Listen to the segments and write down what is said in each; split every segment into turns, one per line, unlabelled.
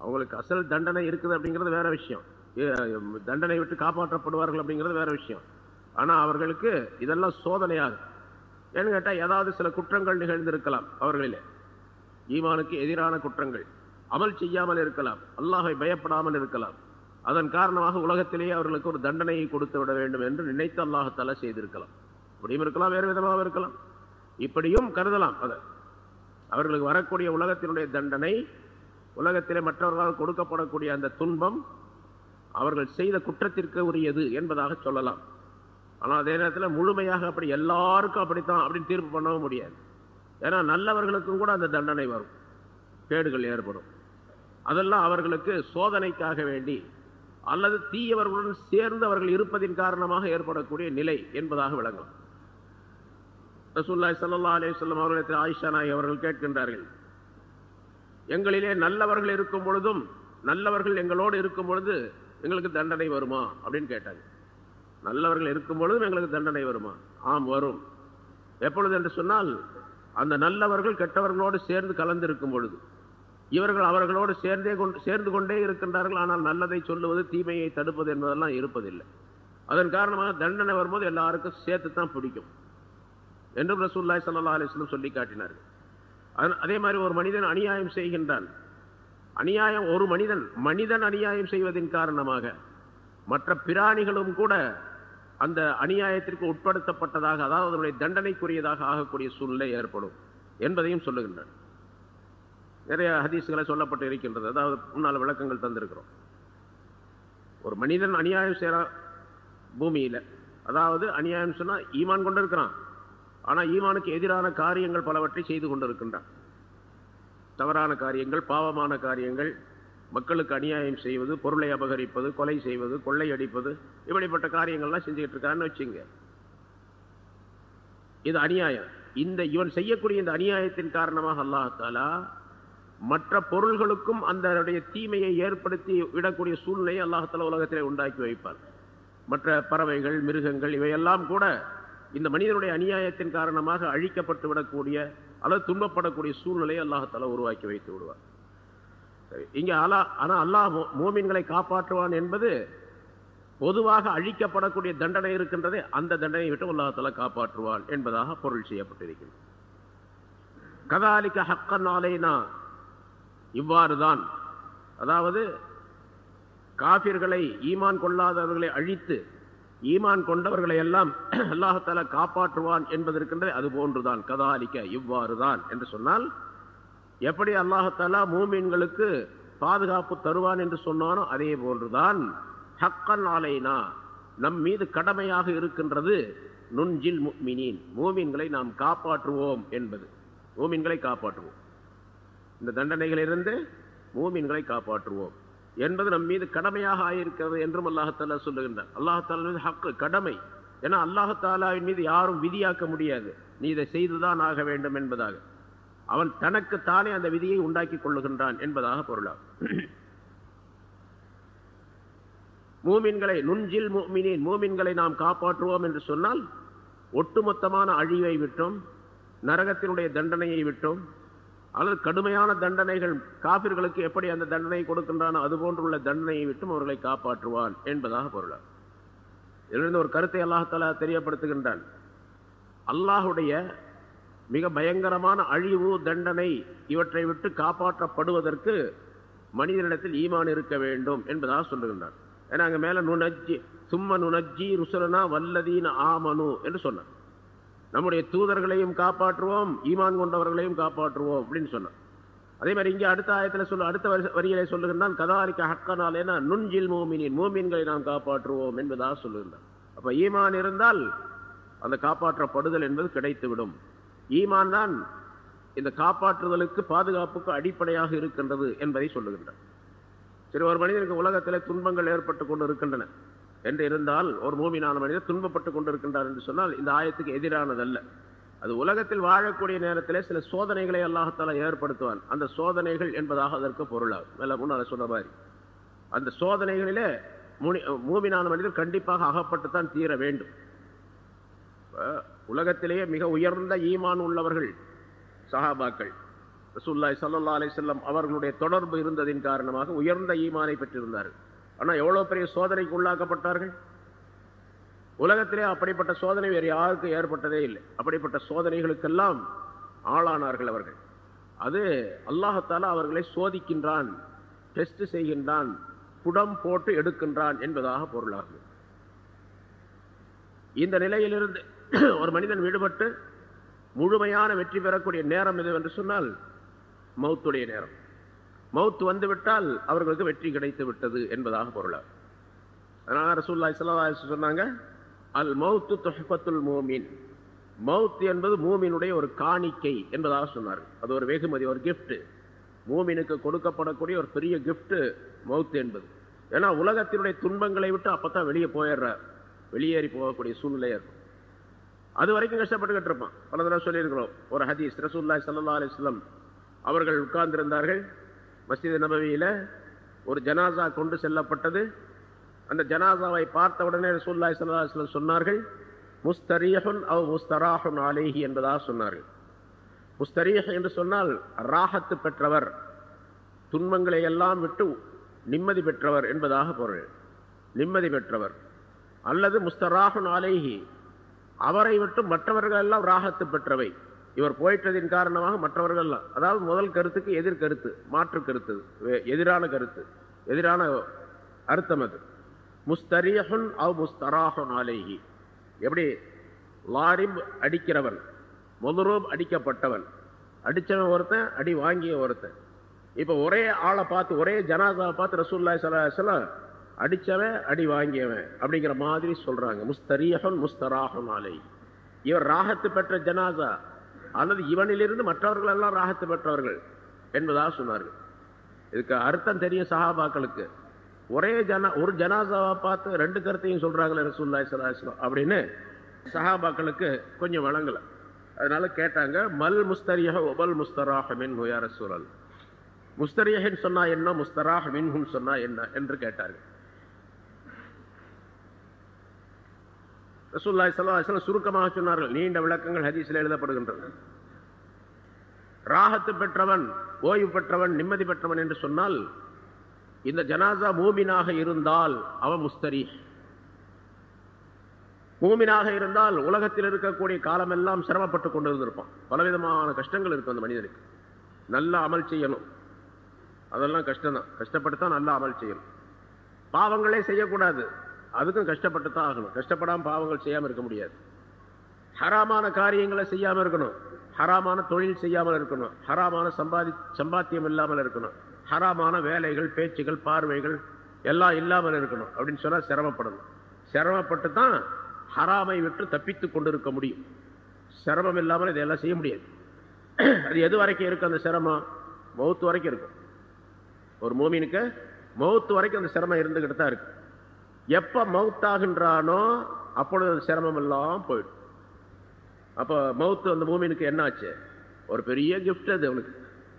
அவங்களுக்கு அசல் தண்டனை இருக்குது அப்படிங்கிறது வேற விஷயம். தண்டனை விட்டு காப்பாற்றப்படுவார்கள் அப்படிங்கிறது வேற விஷயம். ஆனா அவர்களுக்கு இதெல்லாம் சோதனையாகும் ஏன்னு கேட்டா ஏதாவது சில குற்றங்கள் நிகழ்ந்திருக்கலாம் அவர்களிலே. ஈமானுக்கு எதிரான குற்றங்கள் அமல் செய்யாமல் இருக்கலாம் அல்லாஹை பயப்படாமல் இருக்கலாம். அதன் காரணமாக உலகத்திலேயே அவர்களுக்கு ஒரு தண்டனையை கொடுத்து விட வேண்டும் என்று நினைத்து அல்லாஹத்தால செய்திருக்கலாம். இப்படியும் இருக்கலாம் வேறு விதமாக இருக்கலாம். இப்படியும் கருதலாம் அதை. அவர்களுக்கு வரக்கூடிய உலகத்தினுடைய தண்டனை உலகத்திலே மற்றவர்களால் கொடுக்கப்படக்கூடிய அந்த துன்பம் அவர்கள் செய்த குற்றத்திற்கு உரியது என்பதாக சொல்லலாம். ஆனால் அதே நேரத்தில் முழுமையாக அப்படி எல்லாருக்கும் அப்படித்தான் அப்படின்னு தீர்ப்பு பண்ணவும் முடியாது. ஏன்னா நல்லவர்களுக்கும் கூட அந்த தண்டனை வரும். கேடுகள் ஏற்படும். அதெல்லாம் அவர்களுக்கு சோதனைக்காக வேண்டி அல்லது தீயவர்களுடன் சேர்ந்து அவர்கள் இருப்பதின் காரணமாக ஏற்படக்கூடிய நிலை என்பதாக விளங்கும் ரசூல்லாய் சல்லா அலைஹி சொல்லம் அவர்களிடத்தில் ஆயிஷா நாய் அவர்கள் கேட்கின்றார்கள் எங்களிலே நல்லவர்கள் இருக்கும் பொழுதும் நல்லவர்கள் எங்களோடு இருக்கும் பொழுது எங்களுக்கு தண்டனை வருமா? அப்படின்னு கேட்டாங்க. நல்லவர்கள் இருக்கும் பொழுதும் எங்களுக்கு தண்டனை வருமா? ஆம் வரும். எப்பொழுது என்று சொன்னால் அந்த நல்லவர்கள் கெட்டவர்களோடு சேர்ந்து கலந்து இருக்கும் பொழுது. இவர்கள் அவர்களோடு சேர்ந்தே கொண்டு சேர்ந்து கொண்டே இருக்கின்றார்கள் ஆனால் நல்லதை சொல்லுவது தீமையை தடுப்பது என்பதெல்லாம் இருப்பதில்லை. அதன் காரணமாக தண்டனை வரும்போது எல்லாருக்கும் சேர்த்து தான் பிடிக்கும். என்றும் ரசூல்லாய் சல்லா அலைஹி சொல்லி காட்டினார்கள். அதே மாதிரி ஒரு மனிதன் அநியாயம் செய்கின்றான். அநியாயம் ஒரு மனிதன் மனிதன் அநியாயம் செய்வதன் காரணமாக மற்ற பிராணிகளும் கூட அந்த அநியாயத்திற்கு உட்படுத்தப்பட்டதாக அதாவது அதனுடைய தண்டனைக்குரியதாக ஆகக்கூடிய சூழ்நிலை ஏற்படும் என்பதையும் சொல்லுகின்றன நிறைய ஹதீஸ்களை சொல்லப்பட்டு இருக்கின்றது. அதாவது முன்னால் விளக்கங்கள் தந்திருக்கிறோம். ஒரு மனிதன் அநியாயம் செய்கிறான் பூமியில அதாவது அநியாயம் சொன்னா ஈமான் கொண்டு இருக்கிறான் ஆனா ஈமானுக்கு எதிரான காரியங்கள் பலவற்றை செய்து கொண்டிருக்கின்றான். தவறான காரியங்கள் பாவமான காரியங்கள் மக்களுக்கு அநியாயம் செய்வது பொருளை அபகரிப்பது கொலை செய்வது கொள்ளை அடிப்பது இப்படிப்பட்ட காரியங்கள்லாம் செஞ்சுக்கிட்டு இருக்கான்னு வச்சுங்க. இது அநியாயம். இந்த இவன் செய்யக்கூடிய இந்த அநியாயத்தின் காரணமாக அல்லாஹாலா மற்ற பொருள்களுக்கும் அந்த தீமையை ஏற்படுத்தி விடக்கூடிய சூழ்நிலையை அல்லாஹால உலகத்திலே உண்டாக்கி வைப்பார் மற்ற பறவைகள் மிருகங்கள் இவையெல்லாம் கூட இந்த மனிதனுடைய அநியாயத்தின் காரணமாக அழிக்கப்பட்டு விடக்கூடிய அல்லது துன்பப்படக்கூடிய சூழ்நிலையை அல்லாஹால உருவாக்கி வைத்து விடுவார் இங்க அல்லா ஆனா அல்லாஹ் மோமின்களை காப்பாற்றுவான் என்பது பொதுவாக அழிக்கப்படக்கூடிய தண்டனை இருக்கின்றதே அந்த தண்டனையை விட்டு அல்லாஹால காப்பாற்றுவான் என்பதாக பொருள் செய்யப்பட்டிருக்கிறது கதாலிக்க ஹக்க ஆலைனா இவ்வாறுதான். அதாவது காபிர்களை ஈமான் கொள்ளாதவர்களை அழித்து ஈமான் கொண்டவர்களை எல்லாம் அல்லாஹால காப்பாற்றுவான் என்பதற்கின்றது அது போன்றுதான். கதாலிக்க இவ்வாறுதான் என்று சொன்னால் எப்படி அல்லாஹத்தாலா மூமீன்களுக்கு பாதுகாப்பு தருவான் என்று சொன்னானோ அதே போன்றுதான். ஹக்கன் ஆலைனா நம் மீது கடமையாக இருக்கின்றது நுஞ்சில் முக்மினீன் மூமீன்களை நாம் காப்பாற்றுவோம் என்பது. மூமீன்களை காப்பாற்றுவோம். இந்த தண்டனைகளிலிருந்து மூமீன்களை காப்பாற்றுவோம். என்பது நம் மீது கடமையாக ஆயிருக்கிறது என்றும் அல்லாஹாலா சொல்லுகின்றார் அல்லாஹாலா மீது ஹக்கு கடமை. ஏன்னா அல்லாஹாலாவின் மீது யாரும் விதியாக்க முடியாது. நீ இதை செய்துதான் ஆக வேண்டும் என்பதாக. அவன் தனக்கு தானே அந்த விதியை உண்டாக்கி கொள்ளுகின்றான் என்பதாக பொருளாகும். மூமின்களை நுஞ்சில் மூமினின் மூமின்களை நாம் காப்பாற்றுவோம் என்று சொன்னால் ஒட்டுமொத்தமான அழிவை விட்டும் நரகத்தினுடைய தண்டனையை விட்டும் அல்லது கடுமையான தண்டனைகள் காபிர்களுக்கு எப்படி அந்த தண்டனை கொடுக்கின்றானோ அது போன்றுள்ள தண்டனையை விட்டும் அவர்களை காப்பாற்றுவான் என்பதாக பொருளாகும் இதிலிருந்து ஒரு கருத்தை அல்லாஹாலா தெரியப்படுத்துகின்றான். அல்லாஹுடைய மிக பயங்கரமான அழிவு தண்டனை இவற்றை விட்டு காப்பாற்றப்படுவதற்கு மனிதனிடத்தில் ஈமான் இருக்க வேண்டும் என்பதாக சொல்லுகின்றான். ஏன்னா அங்க மேல நுணஜி சும்ம நுணஜி ருசுலனா வல்லதீன ஆமனு என்று சொன்னான் நம்முடைய தூதர்களையும் காப்பாற்றுவோம் ஈமான் கொண்டவர்களையும் காப்பாற்றுவோம் அப்படின்னு சொன்னான். அதே மாதிரி இங்கே அடுத்த ஆயத்தில் சொல்ல அடுத்த வரிகளை சொல்லுகின்றான் கதாரிக்க ஹக்கனாலேனா நுண்ஜில் மோமினின் மோமீன்களை நாம் காப்பாற்றுவோம் என்பதாக சொல்லுகின்றான். அப்ப ஈமான் இருந்தால் அந்த காப்பாற்றப்படுதல் என்பது கிடைத்துவிடும். ஈமான் தான் இந்த காப்பாற்றுதலுக்கு பாதுகாப்புக்கு அடிப்படையாக இருக்கின்றது என்பதை சொல்லுகின்றான். சரி ஒரு மனிதனுக்கு உலகத்தில் துன்பங்கள் ஏற்பட்டு கொண்டு இருக்கின்றன என்று இருந்தால் ஒரு மூமினான மனிதர் துன்பப்பட்டுக் கொண்டிருக்கின்றார் என்று சொன்னால் இந்த ஆயத்துக்கு எதிரானதல்ல. அது உலகத்தில் வாழக்கூடிய நேரத்திலே சில சோதனைகளை அல்லாஹத்தால ஏற்படுத்துவான். அந்த சோதனைகள் என்பதாக அதற்கு பொருளாகும். மேல முன்னால சொன்ன மாதிரி. அந்த சோதனைகளிலே முனி- மூமினான மனிதர் கண்டிப்பாக அகப்பட்டுத்தான் தீர வேண்டும். உலகத்திலேயே மிக உயர்ந்த ஈமான் உள்ளவர்கள் சஹாபாக்கள். ரசூல்லாய் சல்லா அலிசல்லம் அவர்களுடைய தொடர்பு இருந்ததின் காரணமாக உயர்ந்த ஈமானை பெற்றிருந்தார்கள். ஆனால் எவ்வளோ பெரிய சோதனைக்கு உள்ளாக்கப்பட்டார்கள்? உலகத்திலே அப்படிப்பட்ட சோதனை வேறு யாருக்கும் ஏற்பட்டதே இல்லை. அப்படிப்பட்ட சோதனைகளுக்கெல்லாம் ஆளானார்கள் அவர்கள். அது அல்லாஹத்தால அவர்களை சோதிக்கின்றான் டெஸ்ட் செய்கின்றான் புடம் போட்டு எடுக்கின்றான் என்பதாக பொருளாகும். இந்த நிலையிலிருந்து ஒரு மனிதன் விடுபட்டு முழுமையான வெற்றி பெறக்கூடிய நேரம் எது என்று சொன்னால் மௌத்துடைய நேரம். மவுத்து வந்துவிட்டால் அவர்களுக்கு வெற்றி கிடைத்து விட்டது என்பதாக பொருள். அதனால ரசூல்லா இஸ்லாம் சொன்னாங்க அல் மவுத்து தொஹபத்துல் மோமின். மவுத் என்பது மூமினுடைய ஒரு காணிக்கை என்பதாக சொன்னார் அது ஒரு வெகுமதி ஒரு கிஃப்ட் மூமினுக்கு கொடுக்கப்படக்கூடிய ஒரு பெரிய கிஃப்ட் மவுத் என்பது. ஏன்னா உலகத்தினுடைய துன்பங்களை விட்டு அப்பதான் வெளியே போயிடுற வெளியேறி போகக்கூடிய சூழ்நிலையா இருக்கும். அது வரைக்கும் கஷ்டப்பட்டுக்கிட்டு இருப்பான். பல தடவை சொல்லியிருக்கிறோம் ஒரு ஹதீஸ். ரசூல்லாய் சல்லா அலிஸ்லம் அவர்கள் உட்கார்ந்திருந்தார்கள். மஸ்ஜித் நபவியில ஒரு ஜனாசா கொண்டு செல்லப்பட்டது. அந்த ஜனாசாவை பார்த்த உடனே ரசூல்லாய் சல்லா சொன்னார்கள் முஸ்தரியகன் அவ் முஸ்தராஹுன் அலேஹி என்பதாக சொன்னார்கள். முஸ்தரீஹ் என்று சொன்னால் ராகத்து பெற்றவர் துன்பங்களை எல்லாம் விட்டு நிம்மதி பெற்றவர் என்பதாக பொருள். நிம்மதி பெற்றவர். அல்லது முஸ்தராஹுன் அலேஹி அவரை விட்டு மற்றவர்கள் எல்லாம் ராகத்து பெற்றவை. இவர் போயிட்டதின் காரணமாக மற்றவர்கள் அதாவது முதல் கருத்துக்கு எதிர் கருத்து மாற்று கருத்து எதிரான கருத்து எதிரான அர்த்தம் அது. முஸ்தரியஹுன் அவ் முஸ்தராஹுன் ஆலேகி எப்படி? லாரிம் அடிக்கிறவன் முதரூப் அடிக்கப்பட்டவன். அடித்தவன் ஒருத்தன் அடி வாங்கிய ஒருத்தன். இப்போ ஒரே ஆளை பார்த்து ஒரே ஜனாதாவை பார்த்து ரசூல்லாய் சலாஹலாம் அடித்தவன் அடி வாங்கியவன் அப்படிங்கிற மாதிரி சொல்கிறாங்க முஸ்தரியஹன் முஸ்தராஹன் ஆலை இவர் ராகத்து பெற்ற ஜனாதா அல்லது இவனிலிருந்து மற்றவர்கள் எல்லாம் ராகத்து பெற்றவர்கள் என்பதாக சொன்னார்கள். இதுக்கு அர்த்தம் தெரியும் சஹாபாக்களுக்கு. ஒரே ஜன ஒரு ஜனாசாவை பார்த்து ரெண்டு கருத்தையும் சொல்றாங்களே ரசூல்லாய் சலாஹம் அப்படின்னு சஹாபாக்களுக்கு கொஞ்சம் வழங்கல. அதனால கேட்டாங்க மல் முஸ்தரியஹ ஒபல் முஸ்தராஹ் மின் ஹுயா ரசூலல் முஸ்தரியஹின் சொன்னா என்ன முஸ்தராஹ் மின்ஹுன் சொன்னா என்ன என்று கேட்டார்கள். ரசூல்லாய் சல்லாஹ் சுருக்கமாக சொன்னார்கள். நீண்ட விளக்கங்கள் ஹதீஸில் எழுதப்படுகின்றன ராகத்து பெற்றவன் ஓய்வு பெற்றவன் நிம்மதி பெற்றவன் என்று சொன்னால் இந்த ஜனாசா மூமினாக இருந்தால் அவன் முஸ்தரி. மூமினாக இருந்தால் உலகத்தில் இருக்கக்கூடிய காலமெல்லாம் சிரமப்பட்டு கொண்டு இருந்திருப்பான் பலவிதமான கஷ்டங்கள் இருக்கும் அந்த மனிதனுக்கு. நல்ல அமல் செய்யணும். அதெல்லாம் கஷ்டம்தான். கஷ்டப்பட்டு தான் நல்ல அமல் செய்யணும். பாவங்களே செய்யக்கூடாது. அதுக்கும் கஷ்டப்பட்டு தான் ஆகணும். கஷ்டப்படாமல் பாவங்கள் செய்யாமல் இருக்க முடியாது. ஹராமான காரியங்களை செய்யாமல் இருக்கணும். ஹராமான தொழில் செய்யாமல் இருக்கணும். ஹராமான சம்பாதி சம்பாத்தியம் இல்லாமல் இருக்கணும். ஹராமான வேலைகள் பேச்சுகள் பார்வைகள் எல்லாம் இல்லாமல் இருக்கணும். அப்படின்னு சொன்னால் சிரமப்படணும். சிரமப்பட்டு தான் ஹராமை விட்டு தப்பித்து கொண்டு இருக்க முடியும். சிரமம் இல்லாமல் இதெல்லாம் செய்ய முடியாது. அது எது வரைக்கும் இருக்கு அந்த சிரமம்? மௌத்து வரைக்கும் இருக்கும். ஒரு மூமினுக்கு மௌத்து வரைக்கும் அந்த சிரமம் இருந்துக்கிட்டு தான் இருக்கு. எப்ப மவுத்தாகின்றானோ அப்பொழுது சிரமம் எல்லாம் போயிடும். அப்போ மவுத்து அந்த மூமினுக்கு என்னாச்சு? ஒரு பெரிய கிஃப்ட் அது அவனுக்கு.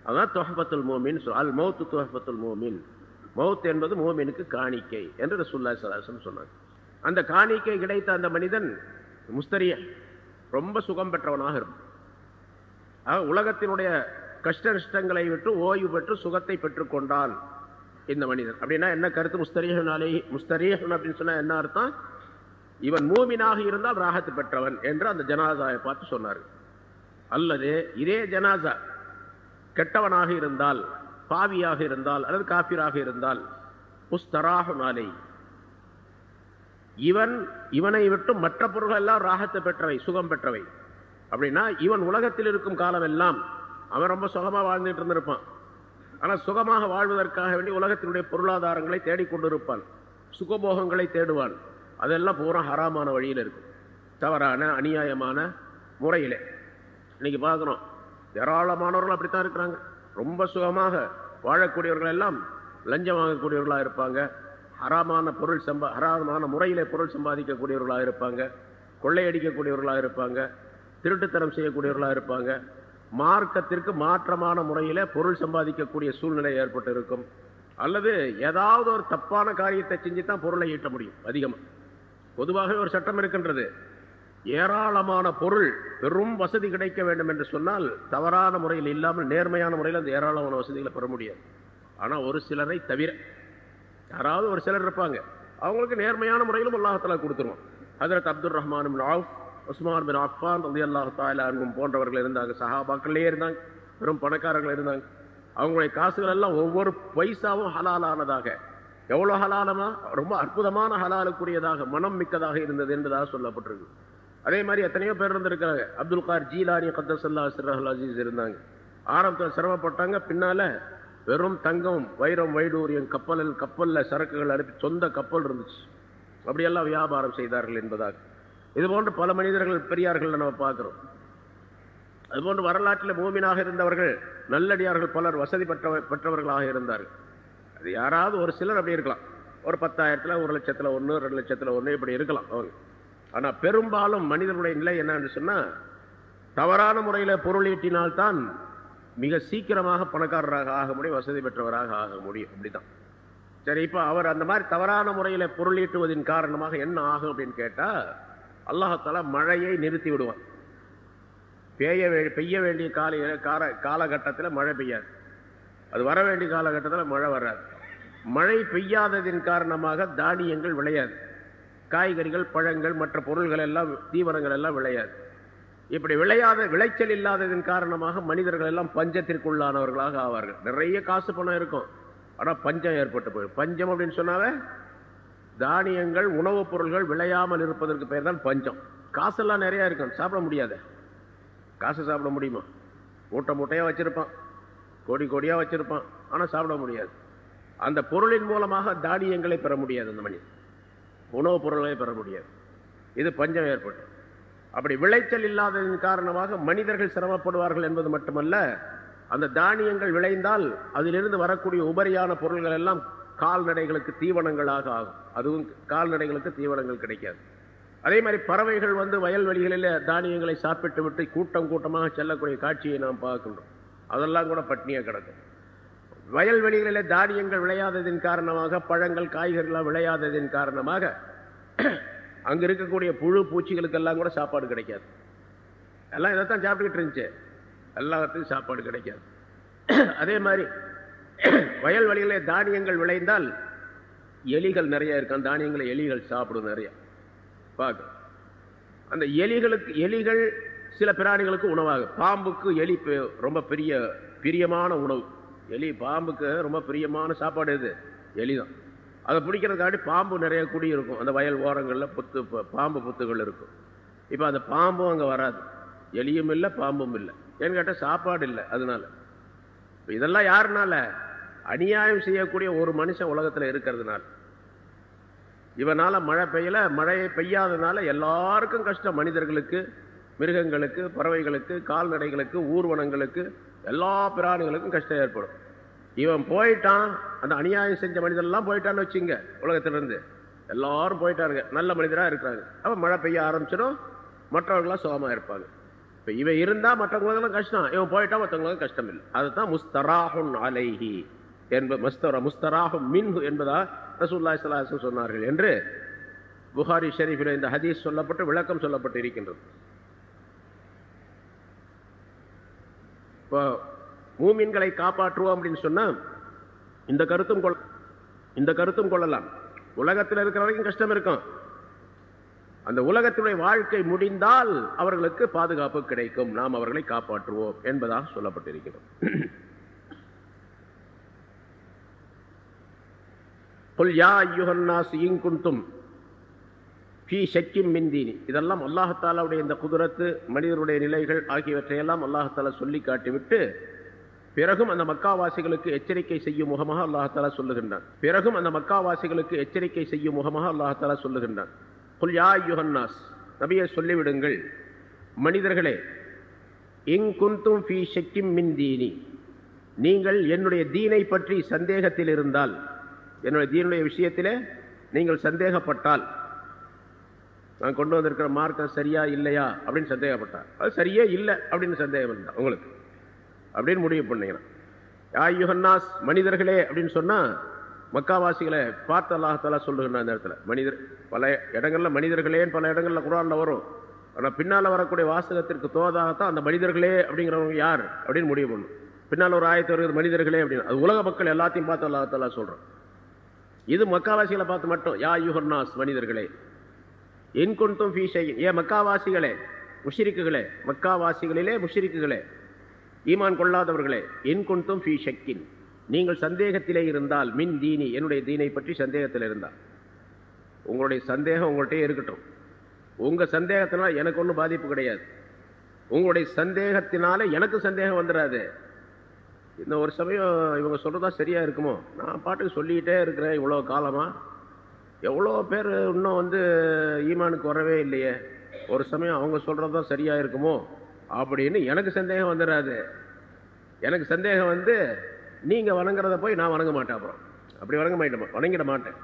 அதான் தொஹபத்துல் மோமின் அல் மௌத்து தொஹபத்துல் மோமின். மௌத் என்பது மோமினுக்கு காணிக்கை என்று ரசூல்லா சலாசன் சொன்னாங்க. அந்த காணிக்கை கிடைத்த அந்த மனிதன் முஸ்தரிய. ரொம்ப சுகம் பெற்றவனாக இருக்கும் உலகத்தினுடைய கஷ்ட நஷ்டங்களை விட்டு ஓய்வு பெற்று சுகத்தை பெற்றுக்கொண்டான் இந்த மனிதன். அப்படின்னா என்ன கருத்து? முஸ்தரியனாலே முஸ்தரீகன் அப்படின்னு சொன்னா என்ன அர்த்தம்? இவன் மூமினாக இருந்தால் ராகத்து பெற்றவன் என்று அந்த ஜனாசாவை பார்த்து சொன்னார். அல்லது இதே ஜனாசா கெட்டவனாக இருந்தால் பாவியாக இருந்தால் அல்லது காபிராக இருந்தால் முஸ்தராக நாளை இவன் இவனை விட்டு மற்ற பொருள்கள் எல்லாம் ராகத்தை பெற்றவை சுகம் பெற்றவை. அப்படின்னா இவன் உலகத்தில் இருக்கும் காலம் எல்லாம் அவன் ரொம்ப சுகமா வாழ்ந்துட்டு இருந்திருப்பான். ஆனால் சுகமாக வாழ்வதற்காக வேண்டி உலகத்தினுடைய பொருளாதாரங்களை தேடிக்கொண்டிருப்பான் சுகபோகங்களை தேடுவான். அதெல்லாம் பூரா ஹராமான வழியில் இருக்கும். தவறான அநியாயமான முறையிலே. இன்னைக்கு பார்க்குறோம் ஏராளமானவர்கள் அப்படித்தான் இருக்கிறாங்க. ரொம்ப சுகமாக வாழக்கூடியவர்கள் எல்லாம் லஞ்சம் வாங்கக்கூடியவர்களாக இருப்பாங்க. ஹராமான பொருள் சம்பா ஹராமான முறையில் பொருள் சம்பாதிக்கக்கூடியவர்களாக இருப்பாங்க. கொள்ளையடிக்கக்கூடியவர்களாக இருப்பாங்க. திருட்டுத்தனம் செய்யக்கூடியவர்களாக இருப்பாங்க. மார்க்கத்திற்கு மாற்றமான முறையில் பொருள் சம்பாதிக்கக்கூடிய சூழ்நிலை ஏற்பட்டு இருக்கும் அல்லது ஏதாவது ஒரு தப்பான காரியத்தை செஞ்சு தான் பொருளை ஈட்ட முடியும் அதிகமாக பொதுவாகவே ஒரு சட்டம் இருக்கின்றது. ஏராளமான பொருள் பெரும் வசதி கிடைக்க வேண்டும் என்று சொன்னால் தவறான முறையில் இல்லாமல் நேர்மையான முறையில் அந்த ஏராளமான வசதிகளை பெற முடியாது. ஆனால் ஒரு சிலரை தவிர யாராவது ஒரு சிலர் இருப்பாங்க. அவங்களுக்கு நேர்மையான முறையிலும் அல்லாஹத்தாலா கொடுத்துருவோம் ஹதரத் அப்துல் ரஹ்மான் ஆஃப் உஸ்மான் பின் அஃபான் ரதி அல்லாஹு தாயிலும் போன்றவர்கள் இருந்தாங்க. சஹாபாக்கள்லேயே இருந்தாங்க. பெரும் பணக்காரர்கள் இருந்தாங்க. அவங்களுடைய காசுகள் எல்லாம் ஒவ்வொரு பைசாவும் ஹலாலானதாக. எவ்வளோ ஹலாலமா? ரொம்ப அற்புதமான ஹலாலுக்குரியதாக மனம் மிக்கதாக இருந்தது என்பதாக சொல்லப்பட்டிருக்கு. அதே மாதிரி எத்தனையோ பேர் இருந்திருக்காங்க அப்துல் கார் ஜீலானி கத்தசல்லா சிரஹல் அஜீஸ் இருந்தாங்க. ஆரம்பத்தில் சிரமப்பட்டாங்க. பின்னால வெறும் தங்கம் வைரம் வைடூரியம் கப்பலில் கப்பலில் சரக்குகள் அனுப்பி சொந்த கப்பல் இருந்துச்சு. அப்படியெல்லாம் வியாபாரம் செய்தார்கள் என்பதாக. இது போன்று பல மனிதர்கள் பெரியார்கள் நம்ம பார்க்கிறோம். அதுபோன்று வரலாற்றில் மூமினாக இருந்தவர்கள் நல்லடியார்கள் பலர் வசதி பெற்ற பெற்றவர்களாக இருந்தார்கள். அது யாராவது ஒரு சிலர் அப்படி இருக்கலாம். ஒரு பத்தாயிரத்தில் ஒரு லட்சத்தில் ஒன்று ரெண்டு லட்சத்தில் ஒன்று இப்படி இருக்கலாம் அவங்க ஆனால் பெரும்பாலும் மனிதனுடைய நிலை என்னன்னு சொன்னால் தவறான முறையில் பொருள் ஈட்டினால்தான் மிக சீக்கிரமாக பணக்காரராக ஆக முடியும் வசதி பெற்றவராக ஆக முடியும். அப்படிதான். சரி இப்போ அவர் அந்த மாதிரி தவறான முறையில் பொருள் ஈட்டுவதின் காரணமாக என்ன ஆகும் அப்படின்னு கேட்டால் அல்லாஹால மழையை நிறுத்தி விடுவான். பெய்ய பெய்ய வேண்டிய கால கால காலகட்டத்தில் மழை பெய்யாது. அது வர வேண்டிய காலகட்டத்தில் மழை வராது. மழை பெய்யாததின் காரணமாக தானியங்கள் விளையாது. காய்கறிகள் பழங்கள் மற்ற பொருள்கள் எல்லாம் தீவனங்கள் எல்லாம் விளையாது. இப்படி விளையாத விளைச்சல் இல்லாததின் காரணமாக மனிதர்கள் எல்லாம் பஞ்சத்திற்குள்ளானவர்களாக ஆவார்கள். நிறைய காசு பணம் இருக்கும். ஆனால் பஞ்சம் ஏற்பட்டு போயிடும். பஞ்சம் அப்படின்னு சொன்னாவே தானியங்கள் உணவுப் பொருள்கள் விளையாமல் இருப்பதற்கு பெயர் தான் பஞ்சம். காசெல்லாம் நிறைய இருக்கும் சாப்பிட முடியாது. காசு சாப்பிட முடியுமா? மூட்டை மூட்டையாக வச்சிருப்பான். கோடி கோடியாக வச்சிருப்பான். ஆனால் சாப்பிட முடியாது. அந்த பொருளின் மூலமாக தானியங்களை பெற முடியாது அந்த மனிதன். உணவுப் பொருள்களை பெற முடியாது. இது பஞ்சம் ஏற்பட்டு. அப்படி விளைச்சல் இல்லாததன் காரணமாக மனிதர்கள் சிரமப்படுவார்கள் என்பது மட்டுமல்ல அந்த தானியங்கள் விளைந்தால் அதிலிருந்து வரக்கூடிய உபரியான பொருள்கள் எல்லாம் கால்நடைகளுக்கு தீவனங்களாக ஆகும். அதுவும் கால்நடைகளுக்கு தீவனங்கள் கிடைக்காது. அதே மாதிரி பறவைகள் வந்து வயல்வெளிகளில் தானியங்களை சாப்பிட்டு விட்டு கூட்டம் கூட்டமாக செல்லக்கூடிய காட்சியை நாம் பார்க்கின்றோம். அதெல்லாம் கூட பட்னியாக கிடக்கும். வயல்வெளிகளில் தானியங்கள் விளையாததின் காரணமாக பழங்கள் காய்கறிகள் விளையாததின் காரணமாக அங்கே இருக்கக்கூடிய புழு பூச்சிகளுக்கெல்லாம் கூட சாப்பாடு கிடைக்காது. எல்லாம் இதைத்தான் சாப்பிட்டுக்கிட்டு இருந்துச்சு. எல்லாத்துக்கும் சாப்பாடு கிடைக்காது. அதே மாதிரி வயல்வெளிகளில் தானியங்கள் விளைந்தால் எலிகள் நிறைய இருக்கும் தானியங்களை எலிகள் சாப்பிடும் நிறைய. பார்க்க அந்த எலிகளுக்கு எலிகள் சில பிராணிகளுக்கு உணவாகும் பாம்புக்கு எலி ரொம்ப பெரிய பிரியமான உணவு. எலி பாம்புக்கு ரொம்ப பிரியமான சாப்பாடு இது. எலி தான் அதை பிடிக்கிறதுக்காண்டி பாம்பு நிறைய குடி இருக்கும். அந்த வயல் ஓரங்களில் புத்து பாம்பு புத்துகள் இருக்கும். இப்போ அந்த பாம்பும் அங்கே வராது. எலியும் இல்லை பாம்பும் இல்லை. ஏன்னு கேட்டால் சாப்பாடு இல்லை அதனால. இதெல்லாம் யாருனால? அநியாயம் செய்யக்கூடிய ஒரு மனுஷன் உலகத்தில் இருக்கிறதுனால. இவனால மழை பெய்யல மழையை பெய்யாததுனால எல்லாருக்கும் கஷ்டம். மனிதர்களுக்கு மிருகங்களுக்கு பறவைகளுக்கு கால்நடைகளுக்கு ஊர்வனங்களுக்கு எல்லா பிராணிகளுக்கும் கஷ்டம் ஏற்படும். இவன் போயிட்டான் அந்த அநியாயம் செஞ்ச மனிதர்லாம் போயிட்டான்னு வச்சுங்க உலகத்திலிருந்து. எல்லாரும் போயிட்டாருங்க நல்ல மனிதராக இருக்கிறாங்க. அப்போ மழை பெய்ய ஆரம்பிச்சிடும் மற்றவர்களாம் சுகமாக இருப்பாங்க. இப்போ இவன் இருந்தால் மற்றவங்களுக்கெல்லாம் கஷ்டம். இவன் போயிட்டா மற்றவங்களுக்கு கஷ்டம் இல்லை. அதுதான் முஸ்தராஹுன் அலைஹி. என்ப மஸ்தரா மின்ஹு என்பதா ரசூல்லா சலாஹம் சொன்னார்கள் என்று புகாரி ஷெரீஃபில் இந்த ஹதீஸ் சொல்லப்பட்டு விளக்கம் சொல்லப்பட்டு இருக்கின்றது. இப்போ மூமின்களை காப்பாற்றுவோம் அப்படின்னு சொன்னால் இந்த கருத்தும் கொள் இந்த கருத்தும் கொள்ளலாம். உலகத்தில் இருக்கிற வரைக்கும் கஷ்டம் இருக்கும். அந்த உலகத்தினுடைய வாழ்க்கை முடிந்தால் அவர்களுக்கு பாதுகாப்பு கிடைக்கும். நாம் அவர்களை காப்பாற்றுவோம் என்பதாக சொல்லப்பட்டிருக்கிறோம் புல் யா இங்குந்தும் பி ஷக்கிம் மின்தீனி இதெல்லாம் அல்லாஹாலாவுடைய இந்த குதிரத்து மனிதருடைய நிலைகள் ஆகியவற்றையெல்லாம் அல்லாஹாலா சொல்லி காட்டிவிட்டு பிறகும் அந்த மக்காவாசிகளுக்கு எச்சரிக்கை செய்யும் முகமாக அல்லாஹாலா சொல்லுகின்றான். பிறகும் அந்த மக்காவாசிகளுக்கு எச்சரிக்கை செய்யும் முகமாக அல்லாஹாலா சொல்லுகின்றான். புல்யா யுஹன்னாஸ் நபியை சொல்லிவிடுங்கள். மனிதர்களே இங் குந்தும் பி ஷக்கிம் மின் நீங்கள் என்னுடைய தீனை பற்றி சந்தேகத்தில் இருந்தால் என்னுடைய தீனுடைய விஷயத்திலே நீங்கள் சந்தேகப்பட்டால் நான் கொண்டு வந்திருக்கிற மார்க்கம் சரியா இல்லையா அப்படின்னு சந்தேகப்பட்டார். அது சரியே இல்லை அப்படின்னு சந்தேகம் இருந்தா உங்களுக்கு. அப்படின்னு முடிவு பண்ணீங்கன்னா யா யுஹன்னாஸ் மனிதர்களே அப்படின்னு சொன்னா மக்காவாசிகளை பார்த்து அல்லாஹாலா சொல்லுகின்ற அந்த இடத்துல. மனிதர் பல இடங்கள்ல மனிதர்களேன்னு பல இடங்கள்ல குரானில் வரும். ஆனா பின்னால வரக்கூடிய வாசகத்திற்கு தோதாகத்தான் அந்த மனிதர்களே அப்படிங்கிறவங்க யார் அப்படின்னு முடிவு பண்ணும். பின்னால் ஒரு ஆயத்து வருகிறது மனிதர்களே அப்படின்னு. அது உலக மக்கள் எல்லாத்தையும் பார்த்து அல்லாஹாலா சொல்றோம் இது மக்காவாசிகளை பார்த்து மட்டும் யா யுஹர்னாஸ் மனிதர்களே என் கொண்டும் ஃபீஷையின் ஏ மக்காவாசிகளே முஷிரிக்குகளே மக்காவாசிகளிலே முஷிரிக்குகளே ஈமான் கொள்ளாதவர்களே என் குண்டும் ஃபீ ஷக்கின் நீங்கள் சந்தேகத்திலே இருந்தால் மின் தீனி என்னுடைய தீனை பற்றி சந்தேகத்தில் இருந்தால். உங்களுடைய சந்தேகம் உங்கள்கிட்டயே இருக்கட்டும். உங்கள் சந்தேகத்தினால் எனக்கு ஒன்றும் பாதிப்பு கிடையாது. உங்களுடைய சந்தேகத்தினால எனக்கு சந்தேகம் வந்துடாது இந்த ஒரு சமயம் இவங்க சொல்கிறதா சரியாக இருக்குமோ? நான் பாட்டுக்கு சொல்லிக்கிட்டே இருக்கிறேன் இவ்வளோ காலமாக எவ்வளோ பேர் இன்னும் வந்து ஈமானுக்கு வரவே இல்லையே. ஒரு சமயம் அவங்க சொல்கிறதா சரியாக இருக்குமோ? அப்படின்னு எனக்கு சந்தேகம் வந்துடாது எனக்கு சந்தேகம் வந்து நீங்கள் வணங்குறத போய் நான் வணங்க மாட்டேன் அப்புறம். அப்படி வணங்க மாட்டேன் வணங்கிட மாட்டேன்.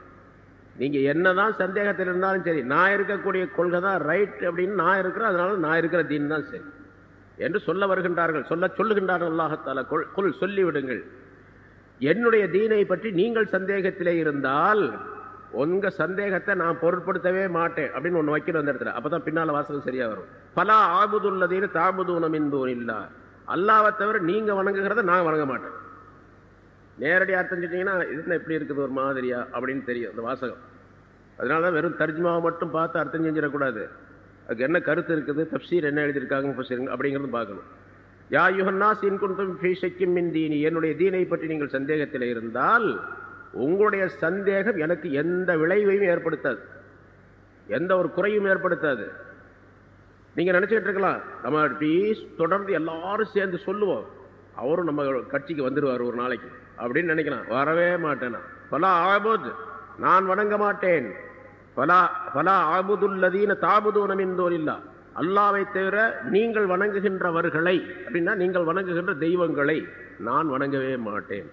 நீங்கள் என்ன தான் சந்தேகத்தில் இருந்தாலும் சரி நான் இருக்கக்கூடிய கொள்கை தான் ரைட் அப்படின்னு நான் இருக்கிறேன் அதனால நான் இருக்கிற தீன் தான் சரி. என்று சொல்ல வருகின்றார்கள். சொல்ல சொல்லுகின்றார்கள் அல்லாஹத்தால. கொள் சொல்லிவிடுங்கள். என்னுடைய தீனை பற்றி நீங்கள் சந்தேகத்திலே இருந்தால் உங்க சந்தேகத்தை நான் பொருட்படுத்தவே மாட்டேன் அப்படின்னு ஒன்று வைக்கணும் அந்த இடத்துல. அப்பதான் பின்னால வாசகம் சரியா வரும். பல ஆபுதுள்ளதீன்னு தாபுதூனம் இந்தூன் இல்லா அல்லாவை தவிர நீங்க வணங்குகிறத நான் வணங்க மாட்டேன். நேரடி அர்த்தம் சொன்னீங்கன்னா இது எப்படி இருக்குது ஒரு மாதிரியா அப்படின்னு தெரியும் அந்த வாசகம். அதனால தான் வெறும் தர்ஜ்மாவை மட்டும் பார்த்து அர்த்தம் செஞ்சிடக்கூடாது. அதுக்கு என்ன கருத்து இருக்குது? தப்சீர் என்ன எழுதியிருக்காங்க அப்படிங்கிறது பார்க்கணும். யா யுகன்னா சீன் குன்றும் ஃபீ மின் தீனி. என்னுடைய தீனை பற்றி நீங்கள் சந்தேகத்தில் இருந்தால் உங்களுடைய சந்தேகம் எனக்கு எந்த விளைவையும் ஏற்படுத்தாது. எந்த ஒரு குறையும் ஏற்படுத்தாது. நீங்க நினைச்சிட்டு இருக்கலாம் நம்ம பீஸ் தொடர்ந்து எல்லாரும் சேர்ந்து சொல்லுவோம். அவரும் நம்ம கட்சிக்கு வந்துடுவார் ஒரு நாளைக்கு. அப்படின்னு நினைக்கலாம். வரவே மாட்டேன்? நான் ஆகபோது நான் வணங்க மாட்டேன். பலா பலா ஆபுதுல்லதீன தாபுதூனம் இல்லா அல்லாவை தவிர நீங்கள் வணங்குகின்றவர்களை அப்படின்னா நீங்கள் வணங்குகின்ற தெய்வங்களை நான் வணங்கவே மாட்டேன்.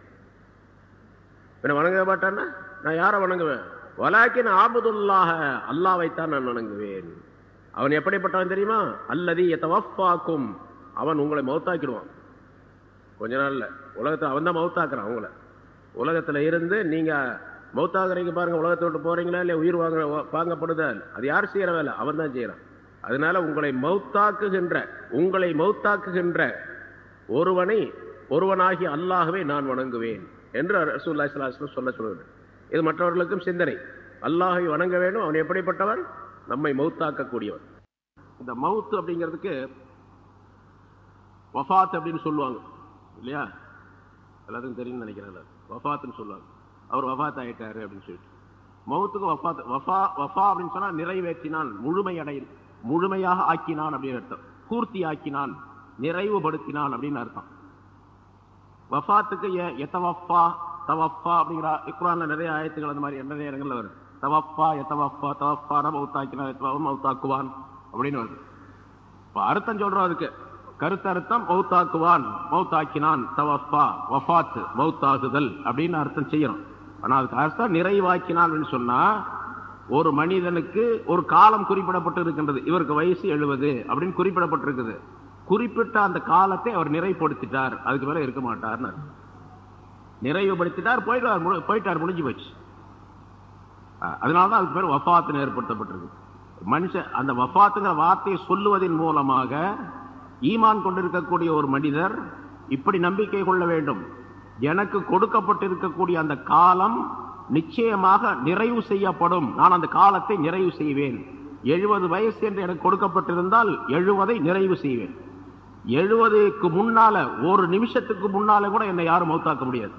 என்ன வணங்க மாட்டேன்னா? நான் யாரை வணங்குவேன்? வலாக்கின் ஆபுதுல்லாக அல்லாவைத்தான் நான் வணங்குவேன். அவன் எப்படிப்பட்டவன் தெரியுமா? அல்லது எத்தவப்பாக்கும் அவன் உங்களை மௌத்தாக்கிடுவான். கொஞ்ச நாள்ல. உலகத்தில் அவன் தான் மௌத்தாக்குறான் உங்களை உலகத்துல இருந்து நீங்க மௌத்தாக்குறீங்க பாருங்க உலகத்தை விட்டு போறீங்களா இல்லையா? உயிர் வாங்க வாங்கப்படுதா அது யார் செய்யற வேலை? அவன் தான் செய்யறான். அதனால உங்களை மௌத்தாக்குகின்ற உங்களை மௌத்தாக்குகின்ற ஒருவனை ஒருவனாகி அல்லாகவே நான் வணங்குவேன் என்று ரசூல்லா சொல்ல சொல்லுவேன் இது மற்றவர்களுக்கும் சிந்தனை. அல்லாஹை வணங்க வேண்டும். அவன் எப்படிப்பட்டவன்? நம்மை மௌத்தாக்கக்கூடியவன். இந்த மவுத் அப்படிங்கிறதுக்கு வஃபாத் அப்படின்னு சொல்லுவாங்க. இல்லையா? எல்லாத்துக்கும் தெரியும்னு நினைக்கிறேன். வஃபாத்துன்னு சொல்லுவாங்க. அவர் வஃபாத் ஆயிட்டாரு அப்படின்னு சொல்லிட்டு. மௌத்துக்கு வஃபாத் வஃபா வஃபா அப்படின்னு சொன்னா நிறைவேற்றினான் முழுமையடை முழுமையாக ஆக்கினான் அப்படின்னு அர்த்தம். பூர்த்தி ஆக்கினான் நிறைவுபடுத்தினான் அப்படின்னு அர்த்தம். வஃபாத்துக்கு எ- எத்தவஃபா தவஃபா அப்படிங்கிற இக்குரான்ல நிறைய ஆயத்துகள் அந்த மாதிரி நிறைய இடங்கள்ல வருது தவப்பா எத்தவப்பா தவப்பான மௌத்தாக்கினான் எத்தவா மௌத்தாக்குவான் அப்படின்னு வருது இப்போ அர்த்தம் சொல்றோம் அதுக்கு. கருத்தர்த்தம் மௌத்தாக்குவான் மௌத்தாக்கினான் தவப்பா வஃபாத் மௌத்தாகுதல் அப்படின்னு அர்த்தம் செய்யறோம். ஆனா அதுக்கு அர்த்தம் நிறைவாக்கினான் சொன்னா ஒரு மனிதனுக்கு ஒரு காலம் குறிப்பிடப்பட்டு இருக்கின்றது இவருக்கு வயசு எழுபது அப்படின்னு குறிப்பிடப்பட்டிருக்குது. குறிப்பிட்ட அந்த காலத்தை அவர் நிறைப்படுத்திட்டார் அதுக்கு மேல இருக்க மாட்டார்னு நிறைவுபடுத்திட்டார் போயிட்டார் போயிட்டார் முடிஞ்சு போச்சு. அதனாலதான் அதுக்கு பேர் வஃபாத்துன்னு ஏற்படுத்தப்பட்டிருக்கு. மனுஷன் அந்த வஃபாத்துங்கிற வார்த்தையை சொல்லுவதன் மூலமாக ஈமான் கொண்டிருக்கக்கூடிய ஒரு மனிதர் இப்படி நம்பிக்கை கொள்ள வேண்டும். எனக்கு கொடுக்கப்பட்டிருக்கக்கூடிய அந்த காலம் நிச்சயமாக நிறைவு செய்யப்படும். நான் அந்த காலத்தை நிறைவு செய்வேன். எழுபது வயசு என்று எனக்கு கொடுக்கப்பட்டிருந்தால் எழுபதை நிறைவு செய்வேன். எழுபதுக்கு முன்னால ஒரு நிமிஷத்துக்கு முன்னால கூட என்னை யாரும் மௌத்தாக்க முடியாது.